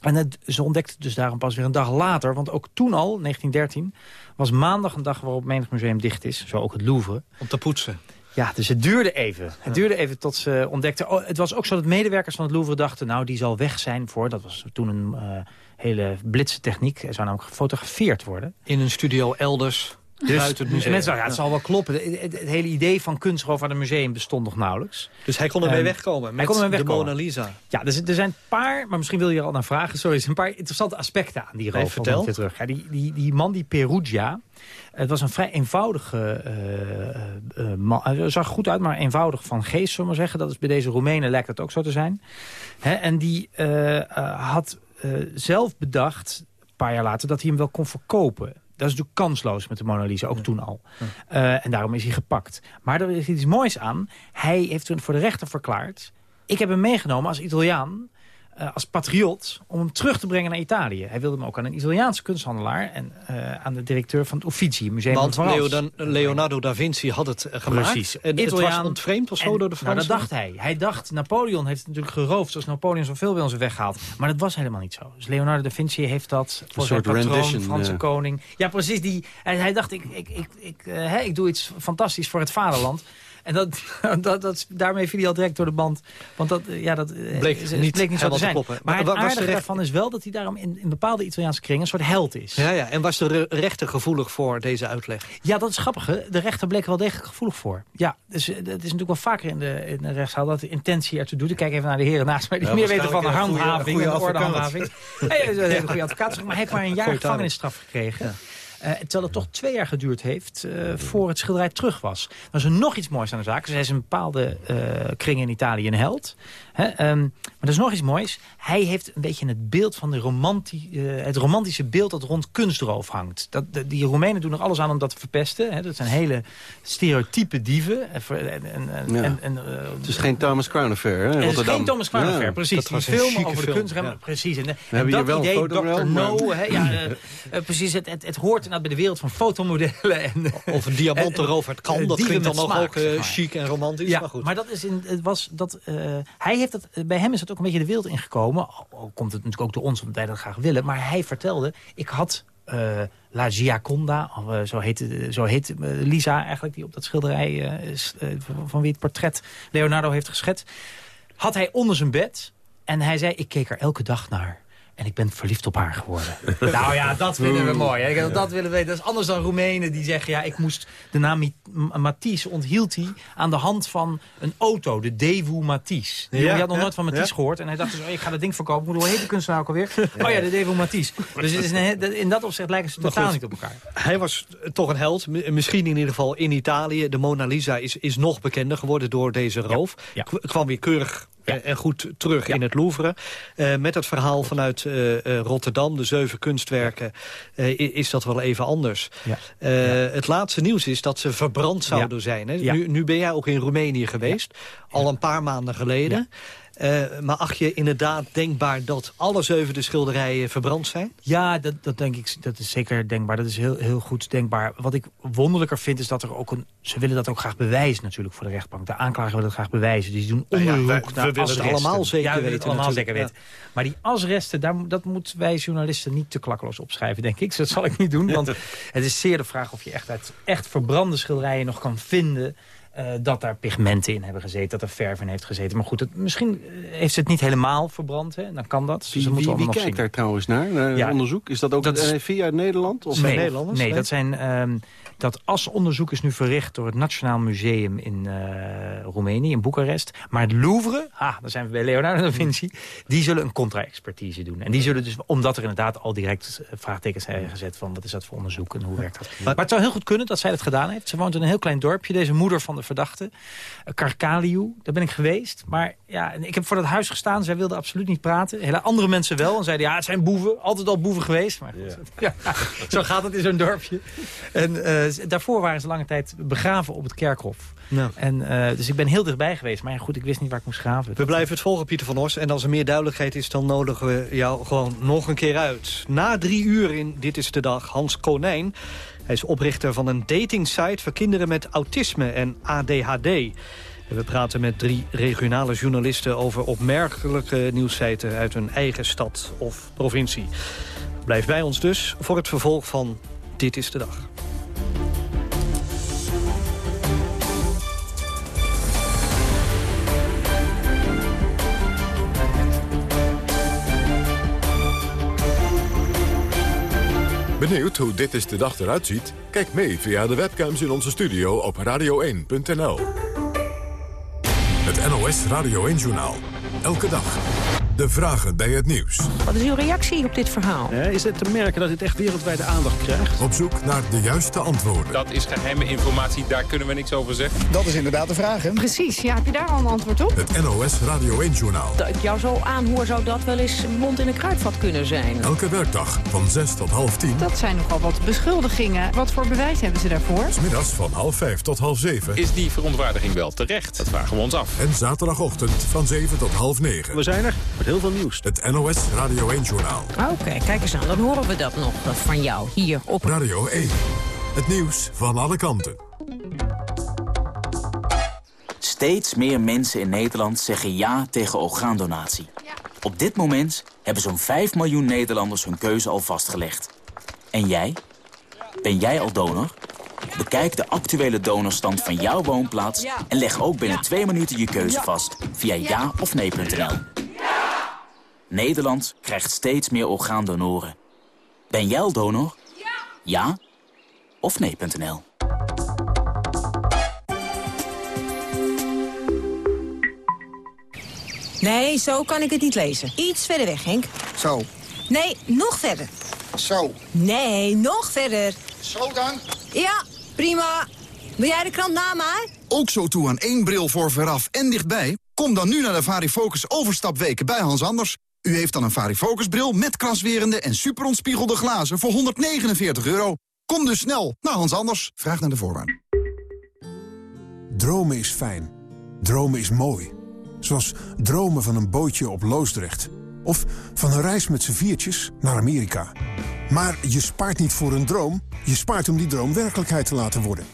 En het, ze ontdekte dus daarom pas weer een dag later. Want ook toen al, 1913, was maandag een dag waarop menig museum dicht is. Zo ook het Louvre. Om te poetsen. Ja, dus het duurde even. Het duurde even tot ze ontdekten... Oh, het was ook zo dat medewerkers van het Louvre dachten... nou, die zal weg zijn voor... dat was toen een uh, hele blitse techniek. Er zou namelijk gefotografeerd worden. In een studio elders... Dus, het museum. mensen dachten, ja, het zal wel kloppen. Het, het, het, hele idee van kunstroof aan een museum bestond nog nauwelijks. Dus hij kon ermee um, wegkomen met hij kon de Mona Lisa. Ja, er, er zijn een paar, maar misschien wil je er al naar vragen. Sorry, er zijn een paar interessante aspecten aan die roof. Nee, vertel. Weer terug. Ja, die, die, die man, die Perugia, het was een vrij eenvoudige uh, uh, man. Hij zag goed uit, maar eenvoudig van geest, zullen we maar zeggen. Dat is bij deze Roemenen lijkt dat ook zo te zijn. En die uh, had zelf bedacht, een paar jaar later, dat hij hem wel kon verkopen. Dat is natuurlijk kansloos met de Mona Lisa, ook ja. toen al. Ja. Uh, en daarom is hij gepakt. Maar er is iets moois aan. Hij heeft toen voor de rechter verklaard... ik heb hem meegenomen als Italiaan, uh, als patriot... om hem terug te brengen naar Italië. Hij wilde hem ook aan een Italiaanse kunsthandelaar... en uh, aan de directeur van het Uffizi, Museum Want van Leo, Leonardo da Vinci had het gemaakt. Precies. En Italiaan, het was ontvreemd of zo en, door de Fransen? Nou, dat dacht hij. Hij dacht, Napoleon heeft het natuurlijk geroofd... zoals Napoleon zoveel bij ons weggehaald. Maar dat was helemaal niet zo. Dus Leonardo da Vinci heeft dat voor zijn patroon, Franse ja. koning. Ja, precies. Die, hij, hij dacht, ik, ik, ik, ik, uh, hey, ik doe iets fantastisch voor het vaderland. En dat, dat, dat, daarmee viel hij al direct door de band. Want dat, ja, dat bleek, is, niet, bleek niet zo te zijn. Kloppen. Maar, maar het aardige recht... daarvan is wel dat hij daarom in, in bepaalde Italiaanse kringen... een soort held is. Ja, ja. En was de rechter gevoelig voor deze uitleg? Ja, dat is grappig. De rechter bleek er wel degelijk gevoelig voor. Ja, dus het is natuurlijk wel vaker in de, in de rechtszaal... dat de intentie ertoe doet. Ik kijk even naar de heren naast mij... die ja, meer weten van de handhaving en de ordehandhaving. Hij is een hele goede advocaat. Maar hij heeft maar een jaar gevangenisstraf gekregen. Uh, terwijl het toch twee jaar geduurd heeft uh, voor het schilderij terug was. Er is er nog iets moois aan de zaak. Hij is een bepaalde uh, kring in Italië een held. Hè, um, maar er is nog iets moois. Hij heeft een beetje het beeld van de romanti het romantische beeld dat rond kunstroof hangt. Dat, de, die Roemenen doen er alles aan om dat te verpesten. Hè. Dat zijn hele stereotype dieven. En, en, ja. en, het is geen Thomas Crown Affair, hè, Het is geen Thomas Crown Affair, ja, precies. Dat was die film over de film. kunst. Ja. Precies. En, We hebben dat idee, Dr. No, hè, ja, precies, het, het, het hoort inderdaad bij de wereld van fotomodellen. En, of een diamantenroof uit kan. Dat klinkt dan nog ook uh, chic en romantisch. Ja, maar, goed. maar dat is in, het was dat, uh, hij heeft dat, bij hem is het ook een beetje de wereld ingekomen. Al komt het natuurlijk ook door ons, omdat wij dat graag willen. Maar hij vertelde, ik had uh, La Giaconda, uh, zo heet, zo heet Lisa eigenlijk... die op dat schilderij van wie het portret Leonardo heeft geschetst... had hij onder zijn bed en hij zei, ik keek er elke dag naar... En ik ben verliefd op haar geworden. nou ja, dat vinden we mooi. Hè? Dat willen we. Dat is anders dan Roemenen die zeggen... ja, ik moest de naam Matisse onthield hij aan de hand van een auto. De Devu Matisse. Die ja, had nog ja, nooit van Matisse ja. gehoord. En hij dacht dus, oh, ik ga dat ding verkopen. Hoe heet de kunstenaar ook alweer? Oh ja, de Devu Matisse. Dus het is een, in dat opzicht lijken ze totaal niet op elkaar. Hij was toch een held. Misschien in ieder geval in Italië. De Mona Lisa is, is nog bekender geworden door deze roof. Kwam weer keurig ja. en goed terug ja. in het Louvre. Uh, met het verhaal vanuit uh, uh, Rotterdam, de zeven kunstwerken, is dat wel even anders. Ja. Het laatste nieuws is dat ze verbrand zouden zijn. Hè? Nu, nu, ben jij ook in Roemenië geweest, al een paar maanden geleden. Uh, maar acht je inderdaad denkbaar dat alle zeven de schilderijen verbrand zijn? Ja, dat, dat denk ik. Dat is zeker denkbaar. Dat is heel, heel goed denkbaar. Wat ik wonderlijker vind is dat er ook een... Ze willen dat ook graag bewijzen natuurlijk voor de rechtbank. De aanklager wil dat graag bewijzen. Dus die doen onderzoek ja, ja, naar we willen het allemaal zeker ja, weten. Het allemaal zeker weten. Maar die asresten, daar, dat moeten wij journalisten niet te klakkeloos opschrijven, denk ik. Dus dat zal ik niet doen. Want het is zeer de vraag of je echt uit echt verbrande schilderijen nog kan vinden... Uh, dat daar pigmenten in hebben gezeten, dat er verf in heeft gezeten. Maar goed, het, misschien heeft ze het niet helemaal verbrand, hè? dan kan dat. Dus wie, wie, wie kijkt zien. daar trouwens naar, naar ja, onderzoek? Is dat ook dat is, via Nederland? Of nee, Nederlanders? Nee, dat zijn... Um, dat asonderzoek is nu verricht door het Nationaal Museum in uh, Roemenië, in Boekarest. Maar het Louvre, ah, daar zijn we bij Leonardo da Vinci, die zullen een contra-expertise doen. En die zullen dus, omdat er inderdaad al direct vraagtekens zijn gezet van wat is dat voor onderzoek en hoe werkt dat. Maar, maar het zou heel goed kunnen dat zij dat gedaan heeft. Ze woont in een heel klein dorpje, deze moeder van de verdachte. Karkaliu, daar ben ik geweest. Maar ja, ik heb voor dat huis gestaan. Zij wilde absoluut niet praten. Hele andere mensen wel. En zeiden, ja, het zijn boeven. Altijd al boeven geweest. Maar goed, ja. Ja, zo gaat het in zo'n dorpje. En uh, daarvoor waren ze lange tijd begraven op het kerkhof. Nou. En, uh, dus ik ben heel dichtbij geweest. Maar ja, goed, ik wist niet waar ik moest graven. We blijven het volgen, Pieter van Os. En als er meer duidelijkheid is, dan nodigen we jou gewoon nog een keer uit. Na drie uur in Dit is de Dag, Hans Konijn. Hij is oprichter van een datingsite voor kinderen met autisme en ADHD. We praten met drie regionale journalisten over opmerkelijke nieuwsfeiten uit hun eigen stad of provincie. Blijf bij ons dus voor het vervolg van Dit is de Dag. Benieuwd hoe dit is de dag eruit ziet? Kijk mee via de webcams in onze studio op radio1.nl. Het NOS Radio 1-journaal. Elke dag. De vragen bij het nieuws. Wat is uw reactie op dit verhaal? Is het te merken dat dit echt wereldwijde aandacht krijgt? Op zoek naar de juiste antwoorden. Dat is geheime informatie, daar kunnen we niks over zeggen. Dat is inderdaad de vraag, hè? Precies, ja, heb je daar al een antwoord op? Het NOS Radio 1-journaal. Dat ik jou zo aanhoor, zou dat wel eens mond in een kruidvat kunnen zijn. Elke werkdag van 6 tot half 10. Dat zijn nogal wat beschuldigingen. Wat voor bewijs hebben ze daarvoor? Smiddags van half 5 tot half 7. Is die verontwaardiging wel terecht? Dat vragen we ons af. En zaterdagochtend van 7 tot half 9. We zijn er heel veel nieuws. Het NOS Radio 1-journaal. Oké, okay, kijk eens aan. Dan horen we dat nog dat van jou hier op Radio 1. Het nieuws van alle kanten. Steeds meer mensen in Nederland zeggen ja tegen orgaandonatie. Ja. Op dit moment hebben zo'n 5 miljoen Nederlanders hun keuze al vastgelegd. En jij? Ben jij al donor? Bekijk de actuele donorstand van jouw woonplaats... en leg ook binnen twee minuten je keuze vast via ja of nee.nl. Nederland krijgt steeds meer orgaandonoren. Ben jij al donor? Ja. Ja of nee.nl. Nee, zo kan ik het niet lezen. Iets verder weg, Henk. Zo. Nee, nog verder. Zo. Nee, nog verder. Zo dan? Ja, prima. Wil jij de krant na mij? Ook zo toe aan één bril voor veraf en dichtbij? Kom dan nu naar de Varifocus overstapweken bij Hans Anders. U heeft dan een Varifocus bril met kraswerende en superontspiegelde glazen voor 149 euro. Kom dus snel naar Hans Anders. Vraag naar de voorwaarden. Dromen is fijn. Dromen is mooi. Zoals dromen van een bootje op Loosdrecht. Of van een reis met z'n viertjes naar Amerika. Maar je spaart niet voor een droom, je spaart om die droom werkelijkheid te laten worden.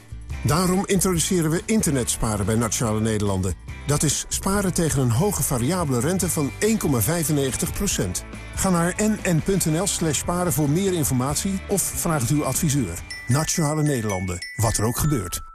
Daarom introduceren we internetsparen bij Nationale Nederlanden. Dat is sparen tegen een hoge variabele rente van 1,95%. Ga naar nn.nl slash sparen voor meer informatie of vraag het uw adviseur. Nationale Nederlanden, wat er ook gebeurt.